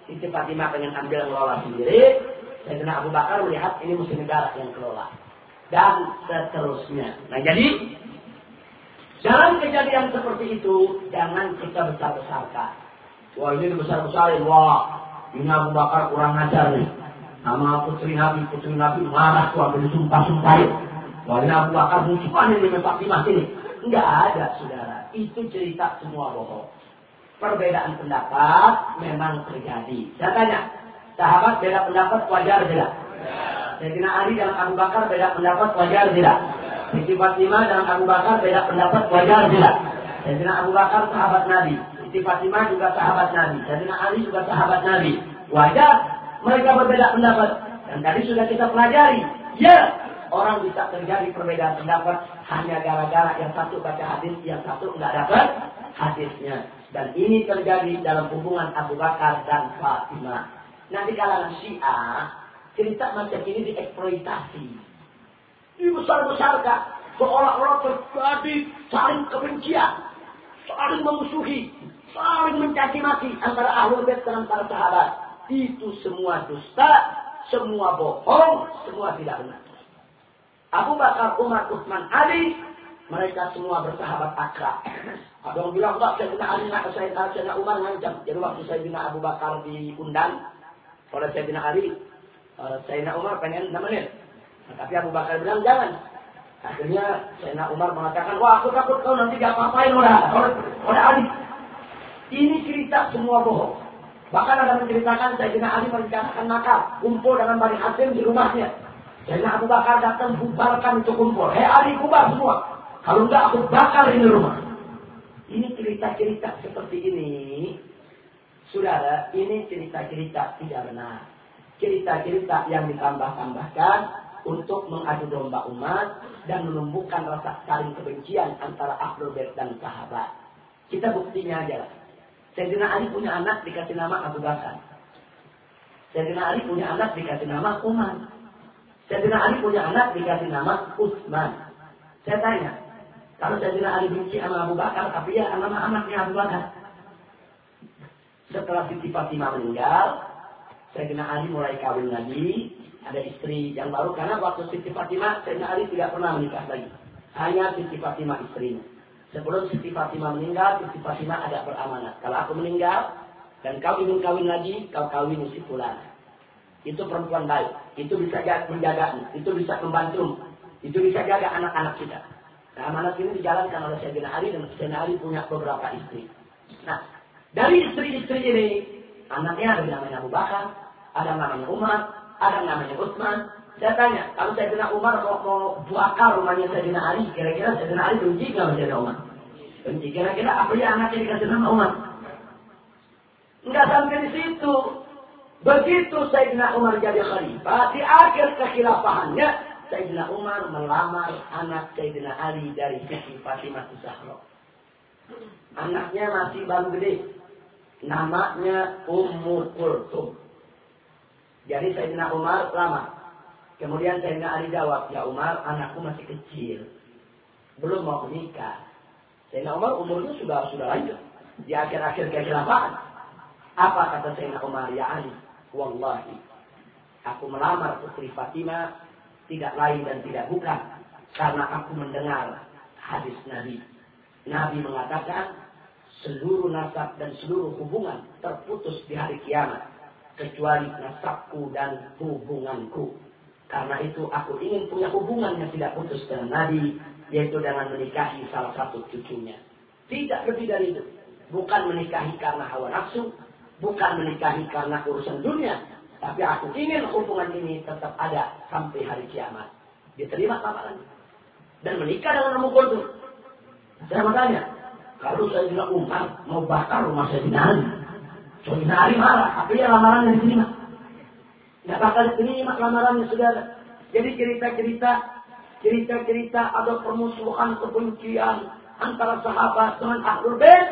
Siti Fatimah pengen ambil ngelola sendiri, dan Abu Bakar melihat ini mesti negara yang kelola. Dan seterusnya. Nah jadi, dalam kejadian seperti itu, jangan kita besar-besarkan. Wah ini besar-besarin, wah ini Abu Bakar kurang ajar nih. Nama putri Nabi, putri Nabi marah tuh ambil sumpah-sumpah. Wah ini Abu Bakar musuhan ini Pak Timah ini. Enggak ada saudara. Itu cerita semua bohong. Perbedaan pendapat memang terjadi. Saya tanya, sahabat beda pendapat wajar tidak? Sayyidina Ali dan Abu Bakar beda pendapat wajar tidak? Siti Fatimah dan Abu Bakar beda pendapat wajar tidak? Sayyidina Abu Bakar sahabat Nabi. Siti Fatimah juga sahabat Nabi. Sayyidina Ali juga sahabat Nabi. Wajar mereka berbeda pendapat. Dan tadi sudah kita pelajari. Ya, orang bisa terjadi perbedaan pendapat hanya gara-gara yang satu baca hadis, yang satu nggak dapat hadisnya. Dan ini terjadi dalam hubungan Abu Bakar dan Fatimah. Nanti kalangan Syiah, cerita macam ini dieksploitasi. Ini besar-besarkan. Seolah-olah terjadi saling kebencian, saling memusuhi, saling mencaci maki antara ahlu bait dan para sahabat. Itu semua dusta, semua bohong, semua tidak benar. Abu Bakar, Umar, Utsman, Ali, mereka semua bersahabat akrab. Ada yang bilang, enggak, saya bina Ali, saya, saya Umar ngancam. Jadi waktu saya bina Abu Bakar diundang oleh saya bina Ali, uh, Sayyidina Umar pengen nemenin. Nah, tapi Abu Bakar bilang jangan. Akhirnya Sayyidina Umar mengatakan, wah aku takut kau nanti gak apa-apain udah, udah Ali. Ini cerita semua bohong. Bahkan ada menceritakan Sayyidina Ali merencanakan makar, kumpul dengan Bani Hasim di rumahnya. Sayyidina Abu Bakar datang bubarkan itu kumpul. Hei Ali bubar semua. Kalau enggak aku bakar ini rumah. Ini cerita-cerita seperti ini. Saudara, ini cerita-cerita tidak benar. Cerita-cerita yang ditambah-tambahkan untuk mengadu domba umat dan menumbuhkan rasa saling kebencian antara Ahlul dan sahabat. Kita buktinya aja. Sayyidina Ali punya anak dikasih nama Abu Bakar. Sayyidina Ali punya anak dikasih nama Umar. Sayyidina Ali punya anak dikasih nama Utsman. Saya tanya, kalau Sayyidina Ali benci sama Abu Bakar, tapi ya nama anaknya Abu Bakar. Setelah Siti Fatimah meninggal, Sayyidina Ali mulai kawin lagi, ada istri yang baru karena waktu Siti Fatimah Sayyidina Ali tidak pernah menikah lagi. Hanya Siti Fatimah istrinya. Sebelum Siti Fatimah meninggal, Siti Fatimah ada beramanat. Kalau aku meninggal dan kau ingin kawin lagi, kau kawin si fulan. Itu perempuan baik. Itu bisa menjaga, itu bisa membantu, itu bisa jaga anak-anak kita. Nah, amanat ini dijalankan oleh Sayyidina Ali dan Sayyidina Ali punya beberapa istri. Nah, dari istri-istri ini, anaknya ada namanya Abu Bakar, ada namanya Umar, ada namanya Utsman. Saya tanya, kalau Sayyidina Umar mau, mau buakar rumahnya Sayyidina Ali, kira-kira Sayyidina Ali benci nggak Sayyidina Umar? Benci. Kira-kira apa ya anaknya dikasih nama Umar? Enggak sampai di situ. Begitu Sayyidina Umar jadi khalifah, di akhir kekhilafahannya, Sayyidina Umar melamar anak Sayyidina Ali dari Siti Fatimah Zahra. Anaknya masih baru gede. Namanya Ummu Kultum. Jadi Sayyidina Umar lama. Kemudian Sayyidina Ali jawab, ya Umar, anakku masih kecil. Belum mau menikah. Sayyidina Umar umurnya sudah sudah lanjut. Di akhir-akhir kekhilafahan. Apa kata Sayyidina Umar, ya Ali? Wallahi. Aku melamar putri Fatimah tidak lain dan tidak bukan. Karena aku mendengar hadis Nabi. Nabi mengatakan seluruh nasab dan seluruh hubungan terputus di hari kiamat kecuali nasabku dan hubunganku. Karena itu aku ingin punya hubungan yang tidak putus dengan Nabi, yaitu dengan menikahi salah satu cucunya. Tidak lebih dari itu. Bukan menikahi karena hawa nafsu, bukan menikahi karena urusan dunia, tapi aku ingin hubungan ini tetap ada sampai hari kiamat. Diterima lamaran dan menikah dengan Ummu itu. Saya mau tanya, kalau saya bilang Umar mau bakar rumah saya Ali, Sayyidina Ali marah, tapi ya lamarannya diterima. Tidak bakal diterima lamarannya saudara. Jadi cerita-cerita, cerita-cerita ada permusuhan, kebencian antara sahabat dengan ahlul bait,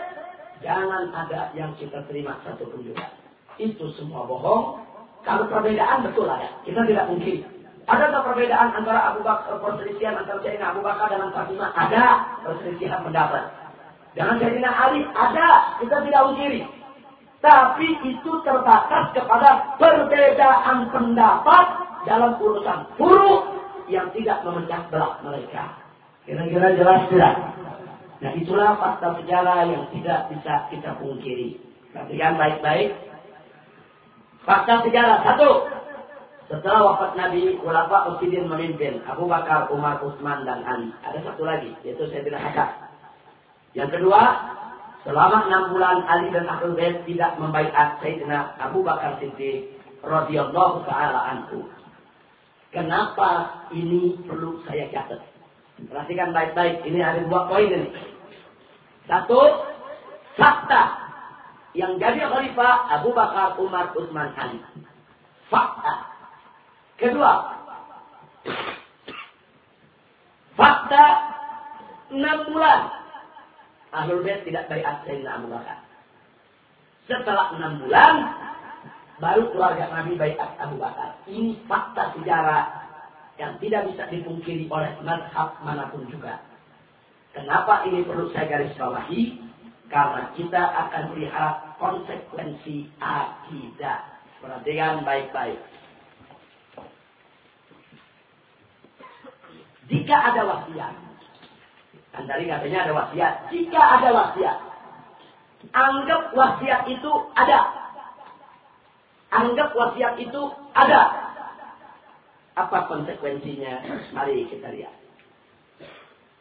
jangan ada yang kita terima satu pun juga. Itu semua bohong. Kalau perbedaan betul ada, kita tidak mungkin. Adakah perbedaan antara Abu Bakar, perselisihan antara Sayyidina Abu Bakar dengan Fatimah? Ada perselisihan pendapat. Dengan Sayyidina Ali ada, kita tidak ungkiri. Tapi itu terbatas kepada perbedaan pendapat dalam urusan buruk yang tidak memecah belah mereka. Kira-kira jelas tidak? Nah itulah fakta sejarah yang tidak bisa kita pungkiri. Perhatikan baik-baik. Fakta sejarah satu. Setelah wafat Nabi, Khulafa Usidin memimpin Abu Bakar, Umar, Utsman dan Ali. Ada satu lagi, yaitu Sayyidina Hasan. Yang kedua, Selama enam bulan Ali dan Ahlul Bait tidak membaiat Sayyidina Abu Bakar Siddiq radhiyallahu taala anhu. Kenapa ini perlu saya catat? Perhatikan baik-baik. Ini ada dua poin ini. Satu, fakta yang jadi khalifah Abu Bakar, Umar, Utsman, Ali. Fakta. Kedua, fakta enam bulan Ahlul Bait tidak bayat Sayyidina Abu Bakar. Setelah enam bulan, baru keluarga Nabi bayat Abu Bakar. Ini fakta sejarah yang tidak bisa dipungkiri oleh madhab mana pun juga. Kenapa ini perlu saya garis bawahi? Karena kita akan melihat konsekuensi akidah. Perhatikan baik-baik. Jika ada wasiat. Tadi katanya ada wasiat. Jika ada wasiat. Anggap wasiat itu ada. Anggap wasiat itu ada. Apa konsekuensinya? Mari kita lihat.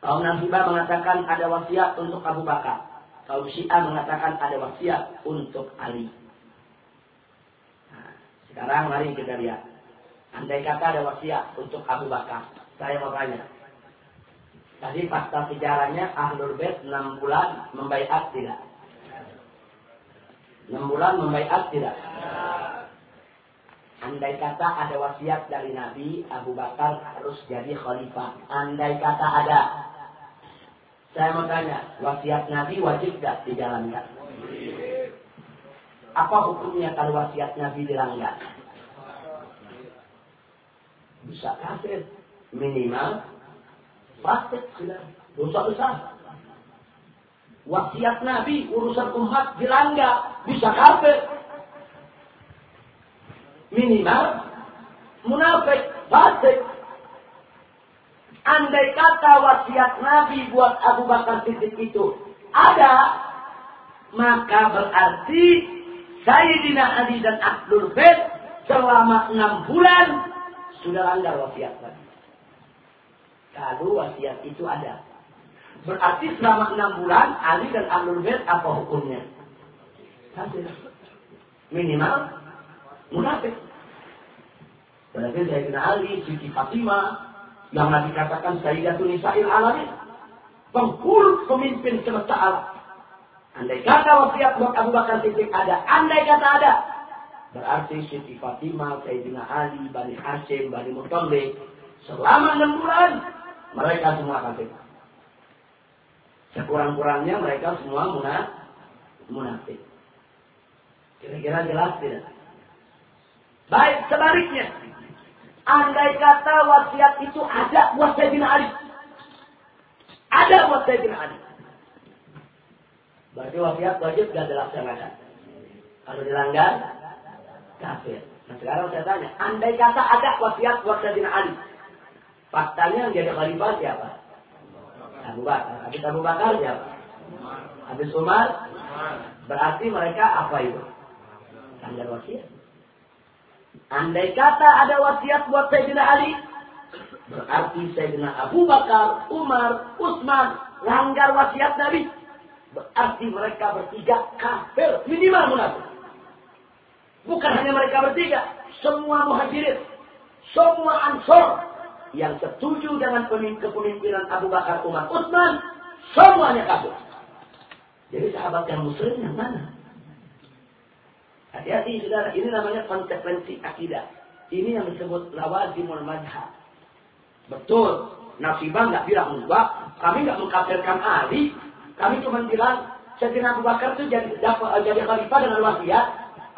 Kaum Nasibah mengatakan ada wasiat untuk Abu Bakar. Kaum Syiah mengatakan ada wasiat untuk Ali. Nah, sekarang mari kita lihat. Andai kata ada wasiat untuk Abu Bakar. Saya mau tanya. Tadi fakta sejarahnya Ahlul Bait 6 bulan membaiat tidak? 6 bulan membaiat tidak? Andai kata ada wasiat dari Nabi, Abu Bakar harus jadi khalifah. Andai kata ada. Saya mau tanya, wasiat Nabi wajib tidak dijalankan? Apa hukumnya kalau wasiat Nabi dilanggar? Bisa kafir. Minimal sudah. Dosa besar. Wasiat Nabi urusan umat dilanggar. Bisa kafir. Minimal munafik, fasik. Andai kata wasiat Nabi buat Abu Bakar Siddiq itu ada, maka berarti Sayyidina Ali dan Abdul Bait selama enam bulan sudah langgar wasiat Nabi. Kalau wasiat itu ada. Berarti selama enam bulan Ali dan Abdul Bait apa hukumnya? Minimal munafik. Berarti Sayyidina Ali, Siti Fatimah, yang Nabi katakan Sayyidatun Nisa'il Alamin. Penghulu pemimpin semesta alam. Andai kata wasiat buat Abu Bakar Siddiq ada. Andai kata ada. Berarti Siti Fatimah, Sayyidina Ali, Bani Hashim, Bani Muttalib. Selama enam bulan. Mereka semua kafir. Sekurang-kurangnya mereka semua munafik. Kira-kira jelas tidak? Baik, sebaliknya. Andai kata wasiat itu ada buat Sayyidina Ali. Ada buat Sayyidina Ali. Berarti wasiat wajib gak dilaksanakan. Kalau dilanggar, kafir. Nah sekarang saya tanya, andai kata ada wasiat buat Sayyidina Ali. Faktanya yang jadi khalifah siapa? Abu Bakar. Habis Abu Bakar siapa? Habis Umar? Berarti mereka apa itu? Langgar wasiat. Andai kata ada wasiat buat Sayyidina Ali, berarti Sayyidina Abu Bakar, Umar, Utsman langgar wasiat Nabi. Berarti mereka bertiga kafir, minimal munafik. Bukan hanya mereka bertiga, semua muhajirin, semua ansor yang setuju dengan kepemimpinan Abu Bakar, Umar, Utsman, semuanya kafir. Jadi sahabat yang muslim yang mana? Hati-hati saudara, ini namanya konsekuensi akidah. Ini yang disebut lawazimul madhab. Betul, Nasibah nggak bilang enggak, kami nggak mengkafirkan Ali, kami cuma bilang Sayyidina Abu Bakar itu jadi dapat jadi khalifah dengan wasiat.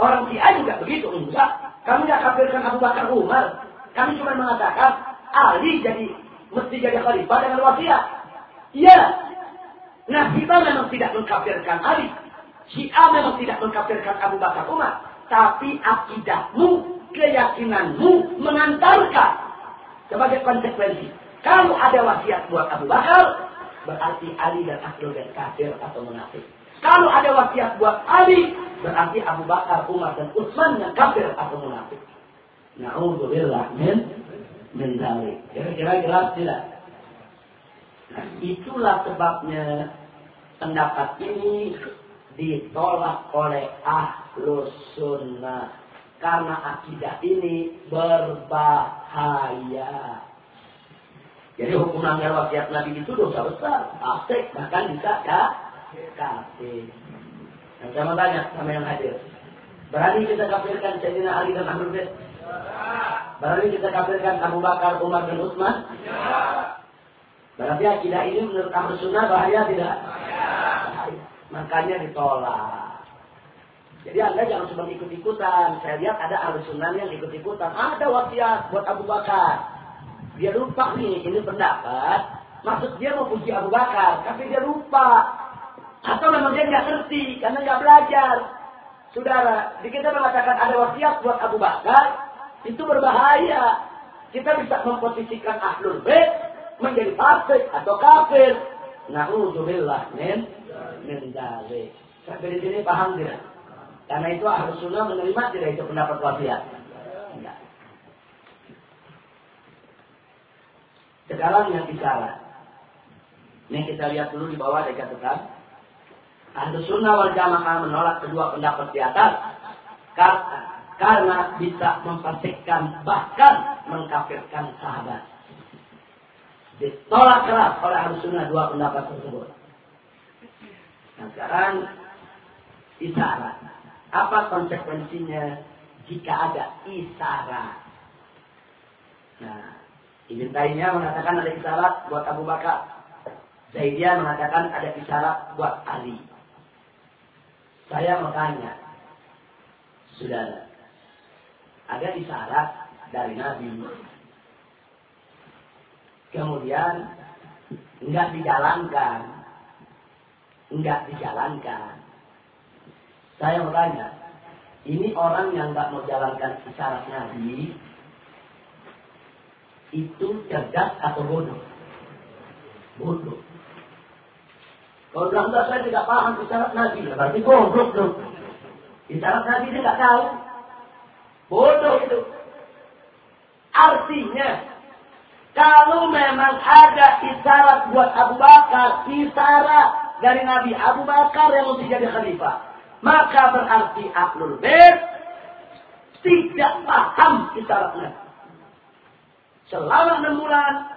Orang Syiah juga begitu, enggak. Kami nggak kafirkan Abu Bakar Umar. Kami cuma mengatakan Ali jadi mesti jadi khalifah dengan wasiat. Iya. Nasibah memang tidak mengkafirkan Ali. Syiah memang tidak mengkafirkan Abu Bakar Umar. Tapi akidahmu, keyakinanmu mengantarkan sebagai konsekuensi. Kalau ada wasiat buat Abu Bakar, berarti Ali dan Abdul dan kafir atau munafik. Kalau ada wasiat buat Ali, berarti Abu Bakar, Umar, dan Utsman yang kafir atau munafik. Na'udzubillah min min dalik. Kira-kira jelas tidak? Nah, itulah sebabnya pendapat ini ditolak oleh ahlus sunnah karena akidah ini berbahaya. Jadi hukuman yang wasiat Nabi itu dosa besar, asik bahkan bisa kafir. Nah, saya mau tanya sama yang hadir, berani kita kafirkan Sayyidina Ali dan Ahlul? Berani kita kafirkan Abu Bakar, Umar dan Utsman? Berarti akidah ini menurut Ahlus Sunnah bahaya tidak? Bahaya makanya ditolak. Jadi anda jangan cuma ikut-ikutan. Saya lihat ada ahli sunnah yang ikut-ikutan. Ada wasiat buat Abu Bakar. Dia lupa nih, ini pendapat. Maksud dia mau puji Abu Bakar, tapi dia lupa. Atau memang dia nggak ngerti, karena nggak belajar. Saudara, di kita mengatakan ada wasiat buat Abu Bakar, itu berbahaya. Kita bisa memposisikan ahlul bait menjadi fasik atau kafir. Na'udzubillah min min dzalik. Sampai di sini paham tidak? Karena itu harus sunnah menerima tidak itu pendapat wasiat. Enggak. Sekarang yang bicara. Ini kita lihat dulu di bawah ada catatan. Ahlu sunnah wal jamaah menolak kedua pendapat di atas. Karena bisa memfasikkan bahkan mengkafirkan sahabat. Ditolak keras oleh ahlu sunnah dua pendapat tersebut. Nah sekarang isyarat. Apa konsekuensinya jika ada isyarat? Nah, Ibn Taimiyah mengatakan ada isyarat buat Abu Bakar. Zaidiyah mengatakan ada isyarat buat Ali. Saya mau tanya, saudara, ada isyarat dari Nabi. Kemudian enggak dijalankan, enggak dijalankan. Saya mau tanya, ini orang yang enggak mau jalankan isyarat Nabi, itu cerdas atau bodoh? Bodoh. Kalau bilang saya tidak paham isyarat Nabi. Berarti goblok dong. Isyarat Nabi dia nggak tahu. Bodoh itu. Artinya, kalau memang ada isyarat buat Abu Bakar, isyarat dari Nabi Abu Bakar yang untuk jadi khalifah, maka berarti Ahlul Bait tidak paham isyaratnya. Selama enam bulan,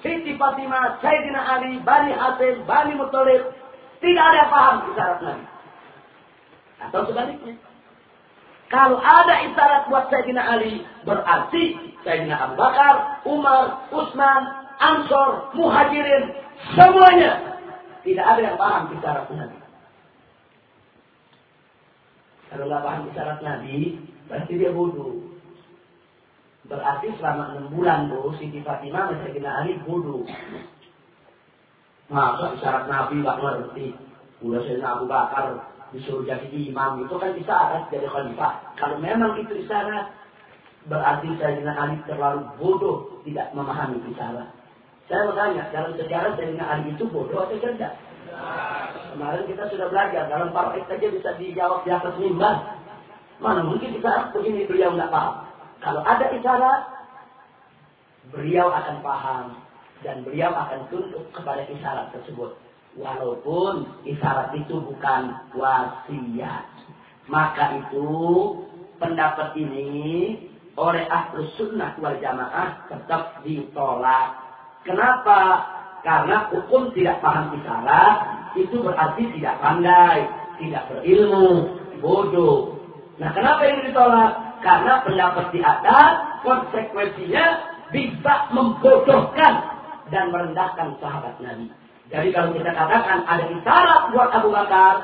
Siti Fatimah, Sayyidina Ali, Bani Hasim, Bani Muttalib, tidak ada yang paham isyarat. Atau sebaliknya. Kalau ada isyarat buat Sayyidina Ali, berarti Sayyidina Abu Bakar, Umar, Utsman, Ansor, Muhajirin, semuanya tidak ada yang paham isyarat Nabi. Kalau nggak paham isyarat Nabi, berarti dia bodoh. Berarti selama enam bulan tuh Siti Fatimah dan Sayyidina Ali bodoh. Masa isyarat Nabi gak ngerti. Udah saya Abu Bakar disuruh jadi imam itu kan isyarat jadi khalifah. Kalau memang itu isyarat, berarti Sayyidina Ali terlalu bodoh tidak memahami isyarat. Saya bertanya, dalam sejarah Sayyidina Ali itu bodoh atau cerdas? Kemarin kita sudah belajar, dalam paroik saja bisa dijawab di atas mimbar. Mana mungkin isyarat begini beliau nggak paham. Kalau ada isyarat, beliau akan paham dan beliau akan tunduk kepada isyarat tersebut. Walaupun isyarat itu bukan wasiat. Maka itu pendapat ini oleh ahlu sunnah wal jamaah tetap ditolak. Kenapa? Karena hukum tidak paham isyarat itu berarti tidak pandai, tidak berilmu, bodoh. Nah kenapa ini ditolak? Karena pendapat di atas konsekuensinya bisa membodohkan dan merendahkan sahabat Nabi. Jadi kalau kita katakan ada isyarat buat Abu Bakar,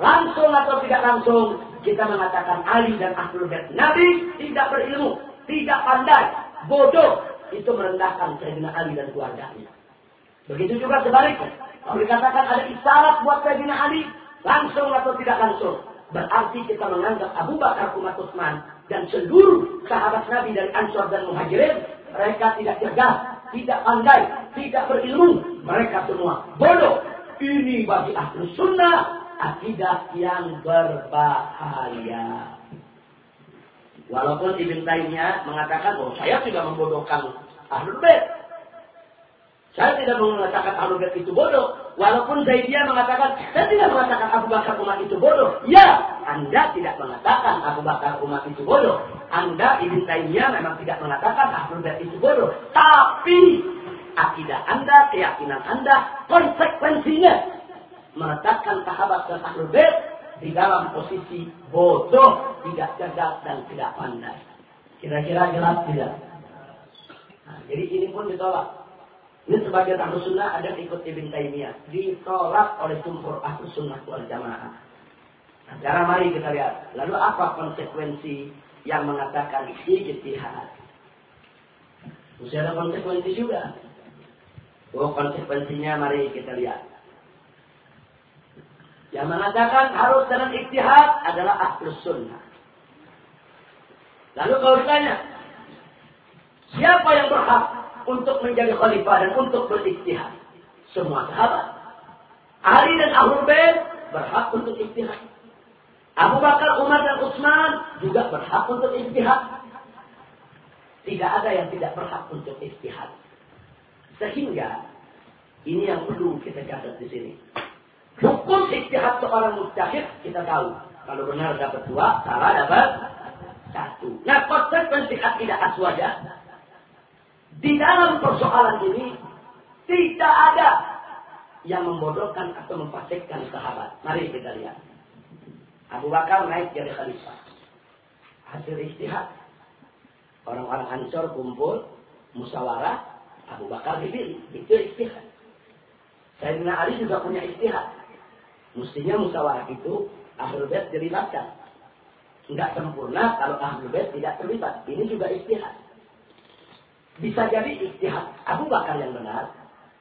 langsung atau tidak langsung, kita mengatakan Ali dan Ahlul Bait Nabi tidak berilmu, tidak pandai, bodoh. Itu merendahkan Sayyidina Ali dan keluarganya. Begitu juga sebaliknya. Kalau dikatakan ada isyarat buat Sayyidina Ali, langsung atau tidak langsung. Berarti kita menganggap Abu Bakar umat Utsman dan seluruh sahabat Nabi dari Ansor dan Muhajirin, mereka tidak cerdas, tidak pandai, tidak berilmu. Mereka semua bodoh. Ini bagi ahlu sunnah akidah yang berbahaya. Walaupun Ibn Taimiyah mengatakan, oh saya tidak membodohkan ahlu bait. Saya tidak mengatakan Abu Bakar itu bodoh. Walaupun Zaidiyah mengatakan, saya tidak mengatakan Abu Bakar umat itu bodoh. Ya, Anda tidak mengatakan Abu Bakar umat itu bodoh. Anda, Ibn Taymiyah memang tidak mengatakan Abu Bakar itu bodoh. Tapi, akidah Anda, keyakinan Anda, konsekuensinya meletakkan sahabat dan Ahlul di dalam posisi bodoh, tidak cerdas dan tidak pandai. Kira-kira jelas tidak? Nah, jadi ini pun ditolak. Ini sebagian ahlu sunnah ada ikut Ibn Taymiyah. Ditolak oleh sumber ahlu sunnah wal jamaah. Nah, sekarang mari kita lihat. Lalu apa konsekuensi yang mengatakan ijtihad? Mesti ada konsekuensi juga. Oh konsekuensinya mari kita lihat. Yang mengatakan harus dengan ijtihad adalah ahlus sunnah. Lalu kalau ditanya, siapa yang berhak untuk menjadi khalifah dan untuk berijtihad? Semua sahabat. Ali dan Ahlul Bait berhak untuk ijtihad. Abu Bakar, Umar dan Utsman juga berhak untuk ijtihad. Tidak ada yang tidak berhak untuk ijtihad. Sehingga ini yang perlu kita catat di sini. Hukum istihad seorang mujtahid kita tahu. Kalau benar dapat dua, salah dapat satu. Nah konsekuensi tidak aswaja. Di dalam persoalan ini tidak ada yang membodohkan atau memfasikkan sahabat. Mari kita lihat. Abu Bakar naik jadi khalifah. Hasil istihad. Orang-orang Ansor kumpul, musyawarah, Abu Bakar dipilih. Itu istihad. Sayyidina Ali juga punya istihad. Mestinya musyawarah itu ahlul bait dilibatkan. Enggak sempurna kalau ahlul bait tidak terlibat. Ini juga istihad. Bisa jadi istihad Abu Bakar yang benar,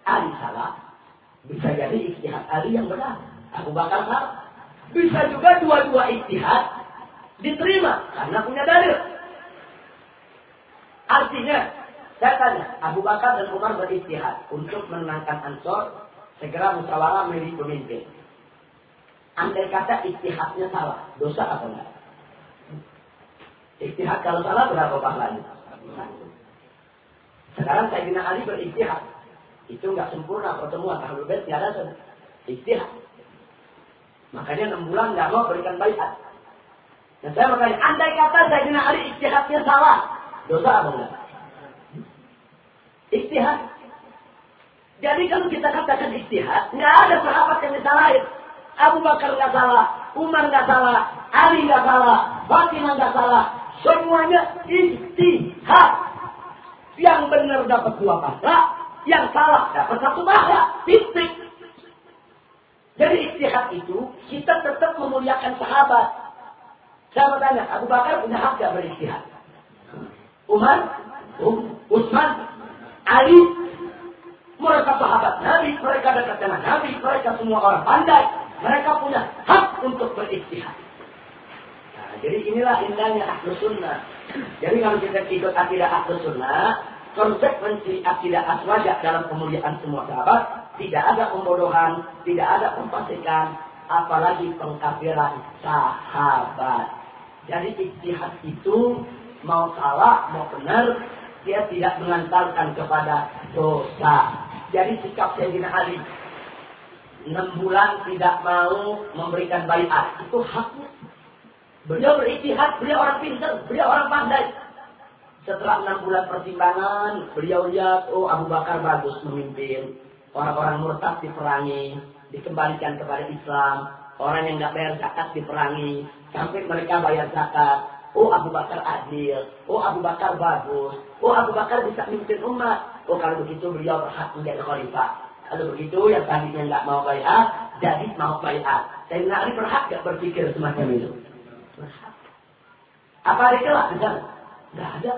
Ali salah. Bisa jadi istihad Ali yang benar, Abu Bakar salah. Bisa juga dua-dua istihad diterima karena punya dalil. Artinya, saya tanya, Abu Bakar dan Umar beristihad untuk menenangkan Ansor, segera musyawarah milih pemimpin. Andai kata istihadnya salah, dosa apa enggak? Istihad kalau salah berapa pahalanya? Sekarang Sayyidina Ali beristihad. Itu enggak sempurna pertemuan Ahlul Bait tiada istihad. Makanya enam bulan enggak mau berikan bayat. Dan saya bertanya, andai kata Sayyidina Ali istihadnya salah, dosa apa enggak? Istihad. Jadi kalau kita katakan istihad, enggak ada sahabat yang disalahin. Abu Bakar nggak salah, Umar nggak salah, Ali nggak salah, Fatimah nggak salah. Semuanya istihad. Yang benar dapat dua pahala, yang salah dapat satu pahala. Titik. Jadi istihad itu kita tetap memuliakan sahabat. Saya bertanya, Abu Bakar punya hak gak beristihad? Umar, um, Ali, mereka sahabat Nabi, mereka dekat dengan Nabi, mereka semua orang pandai. Mereka punya hak untuk beristihad. Nah, jadi inilah indahnya ahlu sunnah. Jadi kalau kita ikut akidah ahlu sunnah, konsekuensi akidah aswajah dalam kemuliaan semua sahabat, tidak ada pembodohan, tidak ada pemfasikan, apalagi pengkafiran sahabat. Jadi istihad itu mau salah, mau benar, dia tidak mengantarkan kepada dosa. Jadi sikap Sayyidina Ali enam bulan tidak mau memberikan bayat itu haknya. Beliau beristihad, beliau orang pintar, beliau orang pandai. Setelah enam bulan pertimbangan, beliau lihat, oh Abu Bakar bagus memimpin. Orang-orang murtad diperangi, dikembalikan kepada Islam. Orang yang tidak bayar zakat diperangi, sampai mereka bayar zakat. Oh Abu Bakar adil, oh Abu Bakar bagus, oh Abu Bakar bisa memimpin umat. Oh kalau begitu beliau berhak menjadi khalifah. Kalau begitu yang tadinya nggak mau bayar, jadi mau bayar. Saya nggak berhak gak berpikir semacam itu. Berhak. Apa ada celah di sana? Nggak ada.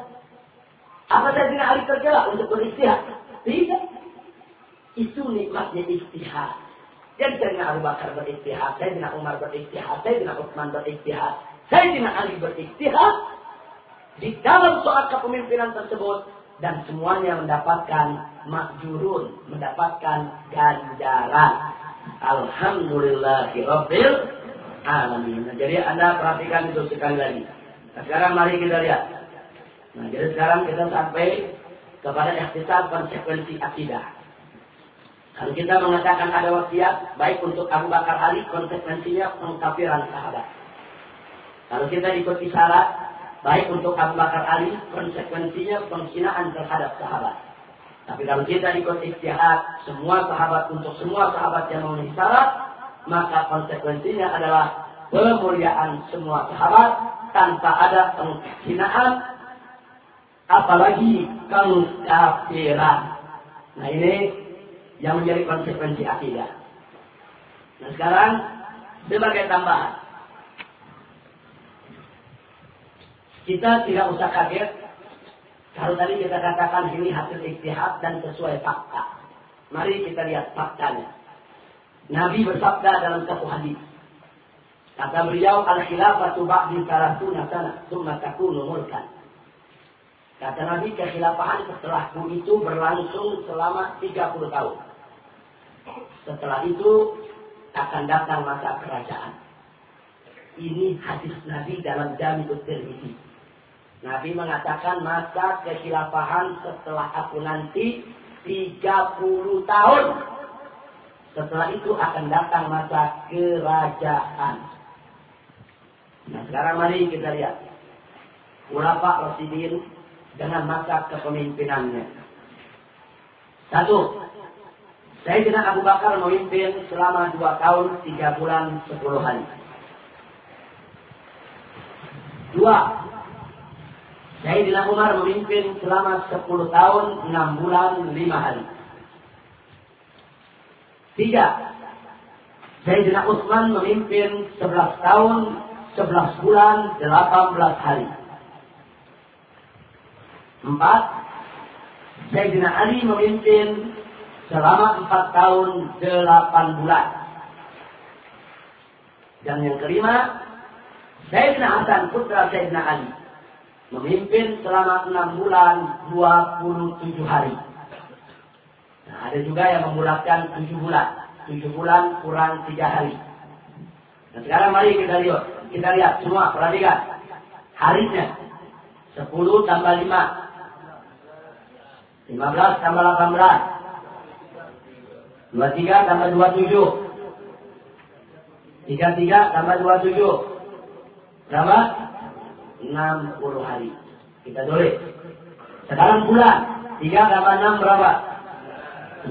Apa saya tidak Ali tercela untuk beristihad? Tidak. Itu nikmatnya istihad. Jadi saya Abu Bakar beristihad, saya tidak Umar beristihad, saya tidak Utsman beristihad, tidak Ali beristihad. Di dalam soal kepemimpinan tersebut, dan semuanya mendapatkan makjurun, mendapatkan ganjaran. Alhamdulillahirabbil alamin. Nah, jadi Anda perhatikan itu sekali lagi. Nah, sekarang mari kita lihat. Nah, jadi sekarang kita sampai kepada ikhtisar konsekuensi akidah. Kalau kita mengatakan ada wasiat, baik untuk Abu Bakar Ali, konsekuensinya pengkafiran sahabat. Kalau kita ikut isyarat, Baik untuk Abu Bakar Ali, konsekuensinya penghinaan terhadap sahabat. Tapi kalau kita ikut istihad, semua sahabat untuk semua sahabat yang memenuhi syarat, maka konsekuensinya adalah pemuliaan semua sahabat tanpa ada penghinaan, apalagi kekafiran. Nah ini yang menjadi konsekuensi akidah. Nah sekarang sebagai tambahan, Kita tidak usah kaget Kalau tadi kita katakan ini hasil istihad dan sesuai fakta. Mari kita lihat faktanya. Nabi bersabda dalam satu hadis. Kata beliau, al-khilafatu ba'di salatuna sana, summa takunu mulkan. Kata Nabi, kekhilafahan setelahku itu berlangsung selama 30 tahun. Setelah itu akan datang masa kerajaan. Ini hadis Nabi dalam Jami'ut Tirmidzi. Nabi mengatakan masa kekhilafahan setelah aku nanti 30 tahun. Setelah itu akan datang masa kerajaan. Nah sekarang mari kita lihat. Ulama Rasidin dengan masa kepemimpinannya. Satu, Sayyidina Abu Bakar memimpin selama dua tahun, tiga bulan, sepuluh hari. Dua, Sayyidina Umar memimpin selama sepuluh tahun, enam bulan, lima hari. Tiga, Sayyidina Utsman memimpin sebelas tahun, sebelas bulan, delapan belas hari. Empat, Sayyidina Ali memimpin selama empat tahun delapan bulan. Dan yang kelima, Sayyidina Hasan putra Sayyidina Ali memimpin selama enam bulan dua puluh tujuh hari. Nah, ada juga yang membulatkan tujuh bulan. Tujuh bulan kurang tiga hari. Nah sekarang mari kita lihat. Kita lihat semua, perhatikan. Harinya. Sepuluh tambah lima. Lima belas tambah delapan belas. 23 tambah 27. 33 tambah 27. Berapa? 60 hari. Kita tulis. Sekarang bulan. 3 tambah 6 berapa?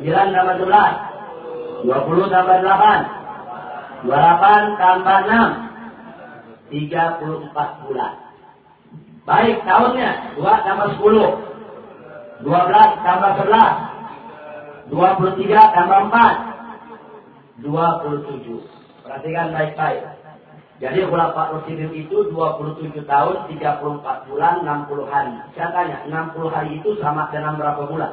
9 tambah 11. 20 tambah 8. 28 tambah 6. 34 bulan. Baik, tahunnya. 2 tambah 10. 12 tambah 11. 23 tambah 4. 27. Perhatikan baik-baik. Jadi Pak Rasidin itu 27 tahun, 34 bulan, 60 hari. Saya tanya, 60 hari itu sama dengan berapa bulan?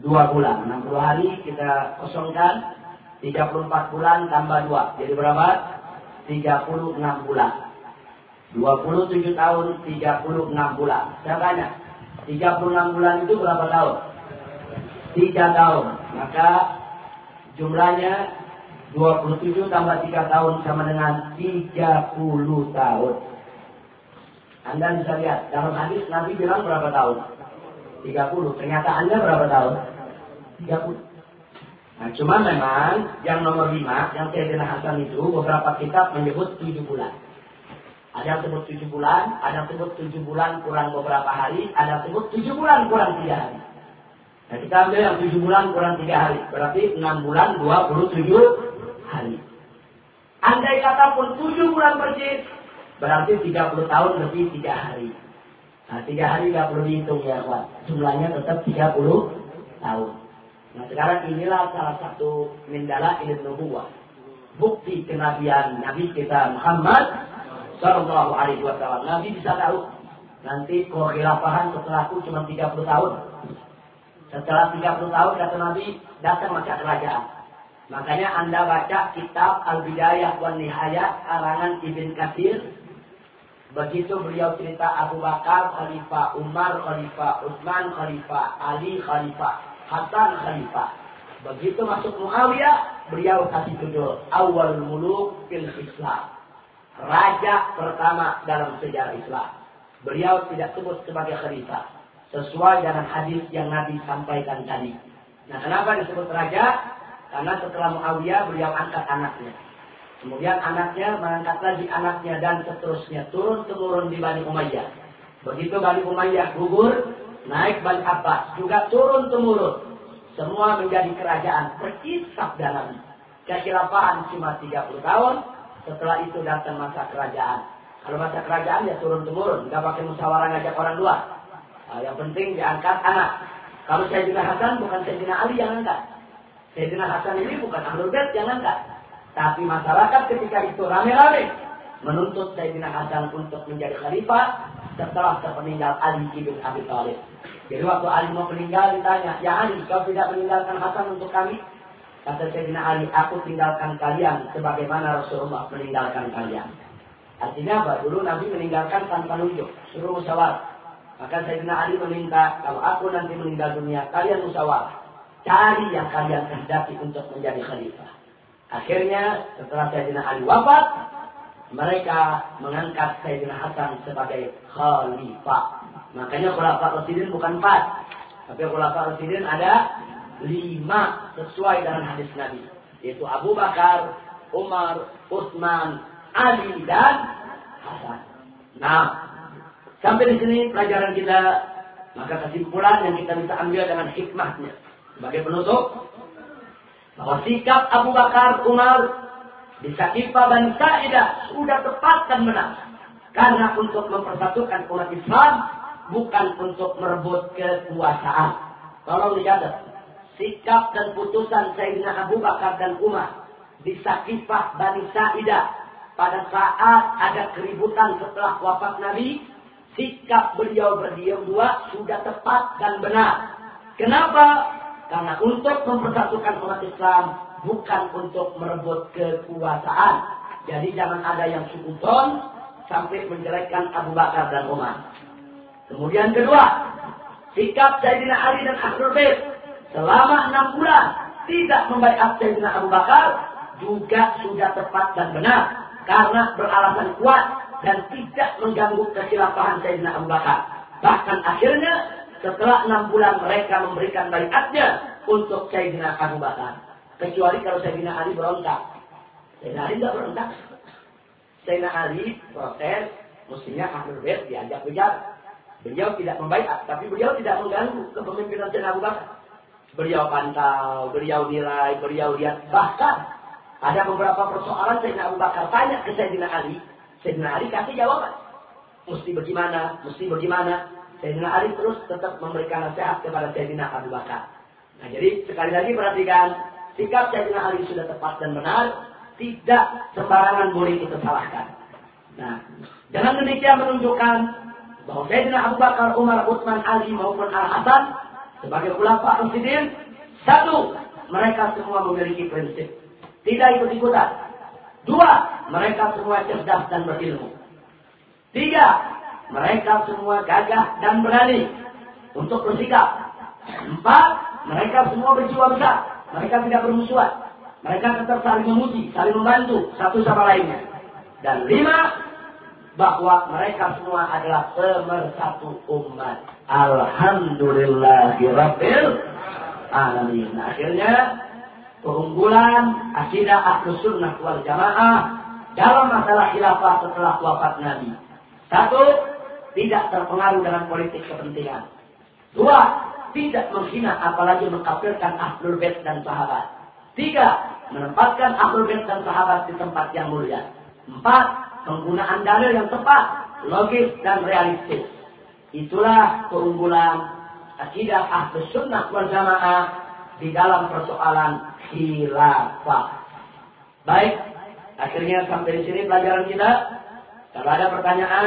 Dua bulan. 60 hari kita kosongkan. 34 bulan tambah 2. Jadi berapa? 36 bulan. 27 tahun, 36 bulan. Saya tanya, 36 bulan itu berapa tahun? tiga tahun. Maka jumlahnya 27 tambah tiga tahun sama dengan 30 tahun. Anda bisa lihat, dalam hadis Nabi bilang berapa tahun? 30. Ternyata Anda berapa tahun? 30. Nah, cuma memang yang nomor 5, yang Sayyidina Hasan itu, beberapa kitab menyebut 7 bulan. Ada yang sebut 7 bulan, ada yang sebut 7 bulan kurang beberapa hari, ada yang sebut 7 bulan kurang 3 hari. Nah kita ambil yang tujuh bulan kurang tiga hari. Berarti enam bulan dua puluh tujuh hari. Andai kata pun tujuh bulan persis. Berarti tiga puluh tahun lebih tiga hari. Nah tiga hari nggak perlu dihitung ya kawan. Jumlahnya tetap tiga puluh tahun. Nah sekarang inilah salah satu mindala ilmu nubuwah. Bukti kenabian Nabi kita Muhammad Sallallahu Alaihi Wasallam. Nabi bisa tahu nanti kekhilafahan setelahku cuma 30 tahun. Setelah 30 tahun kata Nabi datang masa kerajaan. Makanya Anda baca kitab Al-Bidayah wa Nihayah karangan Ibn Katsir. Begitu beliau cerita Abu Bakar, Khalifah Umar, Khalifah Utsman, Khalifah Ali, Khalifah Hasan, Khalifah. Begitu masuk Muawiyah, beliau kasih judul Awal Muluk fil Islam. Raja pertama dalam sejarah Islam. Beliau tidak sebut sebagai khalifah sesuai dengan hadis yang Nabi sampaikan tadi. Nah, kenapa disebut raja? Karena setelah Muawiyah beliau angkat anaknya. Kemudian anaknya mengangkat lagi anaknya dan seterusnya turun temurun di Bani Umayyah. Begitu Bani Umayyah gugur, naik Bani Abbas juga turun temurun. Semua menjadi kerajaan persis sabda Nabi. Kekhilafahan cuma 30 tahun, setelah itu datang masa kerajaan. Kalau masa kerajaan ya turun temurun, nggak pakai musyawarah ngajak orang luar. Nah, yang penting diangkat anak. Kalau Sayyidina Hasan bukan Sayyidina Ali yang angkat. Sayyidina Hasan ini bukan Ahlul Bait yang angkat. Tapi masyarakat ketika itu rame-rame menuntut Sayyidina Hasan untuk menjadi khalifah setelah sepeninggal Ali ibn Abi Thalib. Jadi waktu Ali mau meninggal ditanya, Ya Ali, kau tidak meninggalkan Hasan untuk kami? Kata Sayyidina Ali, aku tinggalkan kalian sebagaimana Rasulullah meninggalkan kalian. Artinya apa? Dulu Nabi meninggalkan tanpa nunjuk, suruh musyawarah. Maka Sayyidina Ali meminta, kalau aku nanti meninggal dunia, kalian musyawarah. Cari yang kalian kehendaki untuk menjadi khalifah. Akhirnya setelah Sayyidina Ali wafat, mereka mengangkat Sayyidina Hasan sebagai khalifah. Makanya khulafah Rasidin bukan empat. Tapi khulafah Rasidin ada lima sesuai dengan hadis Nabi. Yaitu Abu Bakar, Umar, Utsman, Ali, dan Hasan. Nah, sampai di sini pelajaran kita, maka kesimpulan yang kita bisa ambil dengan hikmahnya. Sebagai penutup, bahwa sikap Abu Bakar, Umar, di Sakifah dan Sa'idah sudah tepat dan benar. Karena untuk mempersatukan umat Islam, bukan untuk merebut kekuasaan. Tolong dicatat sikap dan putusan Sayyidina Abu Bakar dan Umar di Sakifah Bani Sa'idah pada saat ada keributan setelah wafat Nabi, sikap beliau berdiam dua sudah tepat dan benar. Kenapa? Karena untuk mempersatukan umat Islam bukan untuk merebut kekuasaan. Jadi jangan ada yang sukuton sampai menjelekkan Abu Bakar dan Umar. Kemudian kedua, sikap Sayyidina Ali dan Ahlul Bait selama enam bulan tidak membaiat Sayyidina Abu Bakar juga sudah tepat dan benar karena beralasan kuat dan tidak mengganggu kesilapahan Sayyidina Abu Bakar. Bahkan akhirnya setelah enam bulan mereka memberikan baiatnya untuk Sayyidina Abu Bakar. Kecuali kalau Sayyidina Ali berontak. Sayyidina Ali tidak berontak. Sayyidina Ali protes, mestinya Ahlul Bait diajak bicara. Beliau tidak membaiat, tapi beliau tidak mengganggu kepemimpinan Sayyidina Abu Bakar. Beliau pantau, beliau nilai, beliau lihat. Bahkan ada beberapa persoalan Sayyidina Abu Bakar tanya ke Sayyidina Ali. Sayyidina Ali kasih jawaban. Mesti bagaimana, mesti bagaimana. Sayyidina Ali terus tetap memberikan nasihat kepada Sayyidina Abu Bakar. Nah jadi sekali lagi perhatikan. Sikap Sayyidina Ali sudah tepat dan benar. Tidak sembarangan boleh kita salahkan. Nah, dengan demikian menunjukkan bahwa Sayyidina Abu Bakar, Umar, Utsman, Ali maupun Al-Hasan sebagai ulama Rasidin, satu, mereka semua memiliki prinsip. Tidak ikut-ikutan. Dua, mereka semua cerdas dan berilmu. Tiga, mereka semua gagah dan berani untuk bersikap. Empat, mereka semua berjiwa besar. Mereka tidak bermusuhan. Mereka tetap saling memuji, saling membantu satu sama lainnya. Dan lima, bahwa mereka semua adalah pemersatu umat. Alhamdulillahirabbil alamin. Nah, akhirnya keunggulan akidah ahlus sunnah wal jamaah dalam masalah khilafah setelah wafat Nabi. Satu, tidak terpengaruh dengan politik kepentingan. Dua, tidak menghina apalagi mengkafirkan ahlul bait dan sahabat. Tiga, menempatkan ahlul bait dan sahabat di tempat yang mulia. Empat, penggunaan dalil yang tepat, logis dan realistis. Itulah keunggulan akidah ahli sunnah wal jamaah di dalam persoalan khilafah. Baik, akhirnya sampai di sini pelajaran kita. Kalau ada pertanyaan,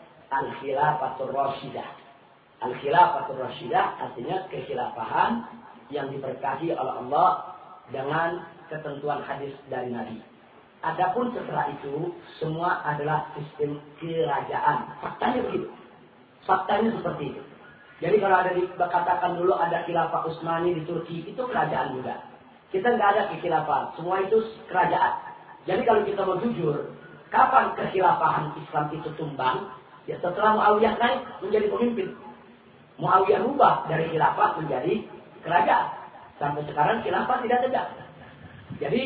al-khilafatul rasyidah. Al-khilafatul rasyidah artinya kekhilafahan yang diberkahi oleh Allah dengan ketentuan hadis dari Nabi. Adapun setelah itu semua adalah sistem kerajaan. Faktanya begitu. Faktanya seperti itu. Jadi kalau ada dikatakan dulu ada khilafah Utsmani di Turki, itu kerajaan juga. Kita nggak ada kekhilafan, semua itu kerajaan. Jadi kalau kita mau jujur, kapan kekhilafahan Islam itu tumbang? Ya setelah Muawiyah naik menjadi pemimpin. Muawiyah rubah dari khilafah menjadi kerajaan. Sampai sekarang khilafah tidak tegak. Jadi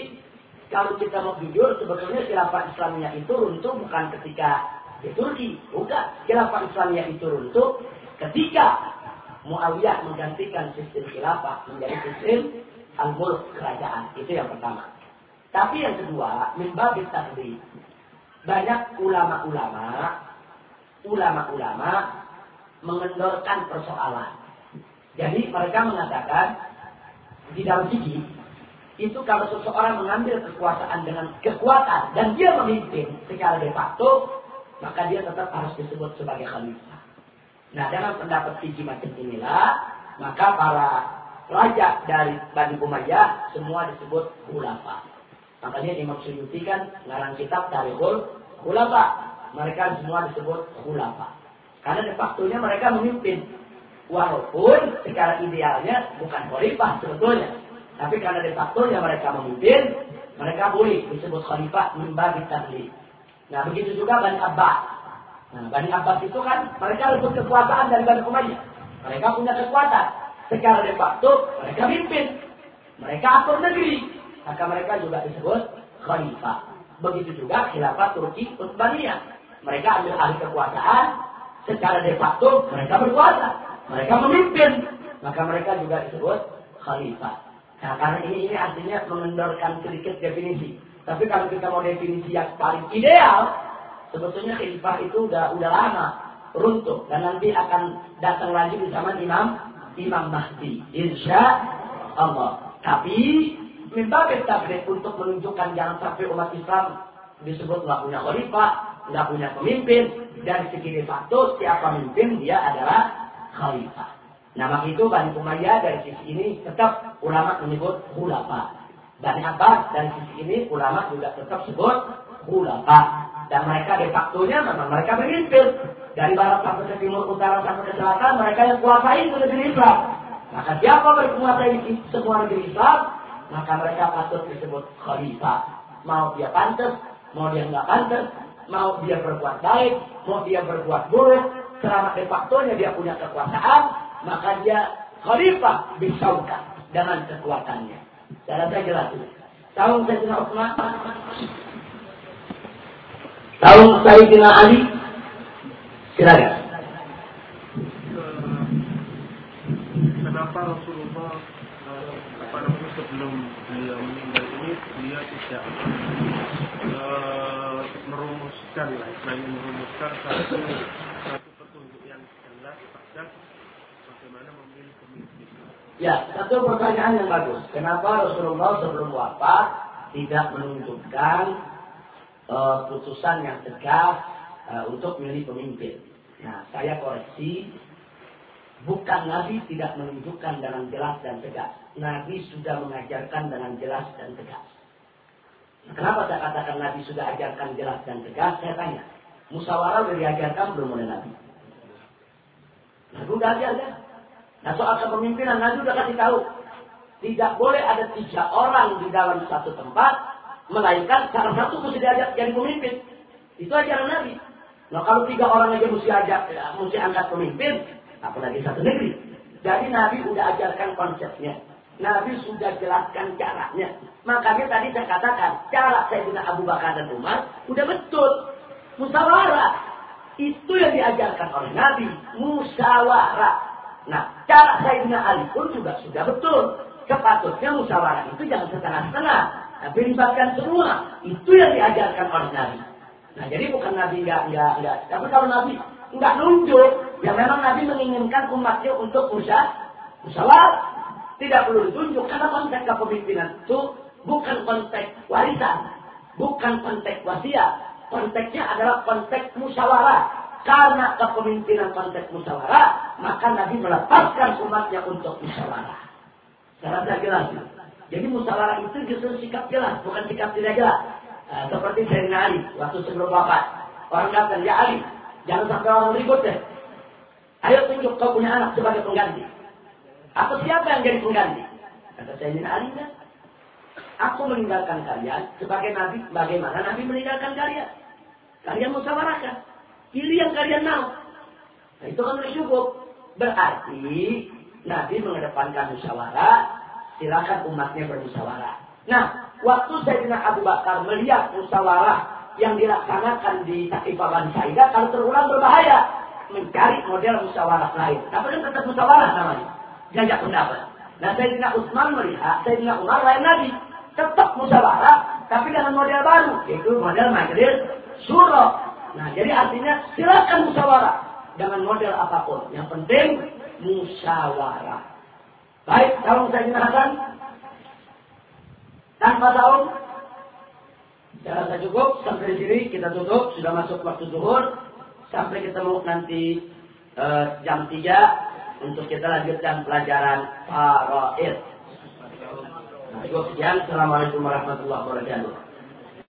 kalau kita mau jujur, sebetulnya khilafah Islamnya itu runtuh bukan ketika di Turki. Bukan. Khilafah Islamiyah itu runtuh ketika Muawiyah menggantikan sistem khilafah menjadi sistem al-mulk kerajaan. Itu yang pertama. Tapi yang kedua, mimba tadbir. Banyak ulama-ulama, ulama-ulama mengendorkan persoalan. Jadi mereka mengatakan di dalam fikih itu kalau seseorang mengambil kekuasaan dengan kekuatan dan dia memimpin secara de facto, maka dia tetap harus disebut sebagai khalifah. Nah, dalam pendapat fikih macam inilah, maka para raja dari Bani Umayyah semua disebut khulafa. Makanya Imam Suyuti kan ngarang kitab Tarikhul Khulafa. Mereka semua disebut khulafa. Karena de mereka memimpin. Walaupun secara idealnya bukan khalifah sebetulnya. Tapi karena de mereka memimpin, mereka boleh disebut khalifah mimba di Nah begitu juga Bani Abbas. Nah, Bani Abbas itu kan mereka lebih kekuasaan dari Bani Umayyah. Mereka punya kekuatan. Secara de facto mereka pimpin. Mereka atur negeri. Maka mereka juga disebut khalifah. Begitu juga khilafah Turki Utsmaniyah. Mereka ambil alih kekuasaan. Secara de facto mereka berkuasa. Mereka memimpin. Maka mereka juga disebut khalifah. Nah, karena ini ini artinya mengendorkan sedikit definisi. Tapi kalau kita mau definisi yang paling ideal, Sebetulnya khilafah itu udah udah lama runtuh dan nanti akan datang lagi zaman Imam Imam Mahdi. Insya Allah. Tapi minta tabligh untuk menunjukkan jangan sampai umat Islam disebut nggak punya khalifah, nggak punya pemimpin. Dari segi de facto siapa pemimpin dia adalah khalifah. Maka itu Bani Umayyah dari sisi ini tetap ulama menyebut khulafa. Bani Abbas dari sisi ini ulama juga tetap sebut khulafa. Dan mereka de factonya memang mereka memimpin. Dari barat sampai ke timur, utara sampai ke selatan, mereka yang kuasai itu negeri Islam. Maka siapa berkuasai semua negeri Islam, maka mereka patut disebut khalifah. Mau dia pantas, mau dia nggak pantas, mau dia berbuat baik, mau dia berbuat buruk, selama de factonya dia punya kekuasaan, maka dia khalifah bisaukan dengan kekuatannya. Cara saya jelas ini. Tahu saya Utsman? Tahu Sayyidina Ali? Silakan. Kenapa Rasulullah apa namanya sebelum beliau meninggal ini dia tidak uh, merumuskan lah, istilahnya merumuskan satu satu petunjuk yang jelas pada bagaimana memilih pemimpin. Ya, satu pertanyaan yang bagus. Kenapa Rasulullah sebelum wafat tidak menunjukkan uh, putusan yang tegas uh, untuk memilih pemimpin. Nah, saya koreksi, bukan Nabi tidak menunjukkan dengan jelas dan tegas. Nabi sudah mengajarkan dengan jelas dan tegas. Nah, kenapa saya katakan Nabi sudah ajarkan jelas dan tegas? Saya tanya, musyawarah sudah diajarkan belum oleh Nabi? Nabi sudah ajarkan. Nah soal kepemimpinan Nabi sudah kasih tahu. Tidak boleh ada tiga orang di dalam satu tempat Melainkan salah satu mesti diajak jadi pemimpin. Itu ajaran Nabi. Nah kalau tiga orang aja mesti ajak, ya, mesti angkat pemimpin, apalagi satu negeri. Jadi Nabi udah ajarkan konsepnya. Nabi sudah jelaskan caranya. Makanya tadi saya katakan, cara saya dengan Abu Bakar dan Umar udah betul. Musyawarah. Itu yang diajarkan oleh Nabi. Musyawarah. Nah, cara saya dengan Ali pun juga sudah betul. Sepatutnya musyawarah itu jangan setengah-setengah. Tapi libatkan semua. Itu yang diajarkan oleh Nabi. Nah jadi bukan Nabi enggak, enggak, enggak. Tapi kalau Nabi enggak nunjuk, ya memang Nabi menginginkan umatnya untuk musyawarah. Tidak perlu ditunjuk karena konteks kepemimpinan itu bukan konteks warisan, bukan konteks wasiat. Konteksnya adalah konteks musyawarah. Karena kepemimpinan konteks musyawarah, maka Nabi melepaskan umatnya untuk musyawarah. Saya rasa jelas. Jadi musyawarah itu justru sikap jelas, bukan sikap tidak jelas. Nah, seperti Sayyidina Ali, waktu sebelum wafat. Orang kata, ya Ali, jangan sampai orang ribut deh. Ayo tunjuk kau punya anak sebagai pengganti. Atau siapa yang jadi pengganti? Kata Sayyidina Ali, kan? Aku meninggalkan kalian sebagai Nabi. Bagaimana Nabi meninggalkan kalian? Kalian musyawarahkan. Pilih yang kalian mau. Nah, itu kan cukup. Berarti Nabi mengedepankan musyawarah silakan umatnya bermusyawarah. Nah, waktu Sayyidina Abu Bakar melihat musyawarah yang dilaksanakan di Takifah Bani Sa'idah kalau terulang berbahaya. Mencari model musyawarah lain. Tapi tetap musyawarah namanya. Jajak pendapat. Nah Sayyidina Utsman melihat Sayyidina Umar lain lagi. Tetap musyawarah, tapi dengan model baru. Yaitu model majelis surah. Nah jadi artinya silakan musyawarah. Dengan model apa pun. Yang penting musyawarah. Baik, kalau Sayyidina Hasan. Tanpa tahu saya rasa cukup sampai di sini kita tutup sudah masuk waktu zuhur sampai ketemu nanti uh, jam 3 untuk kita lanjutkan pelajaran faraid. Nah, cukup sekian. Assalamualaikum warahmatullahi wabarakatuh.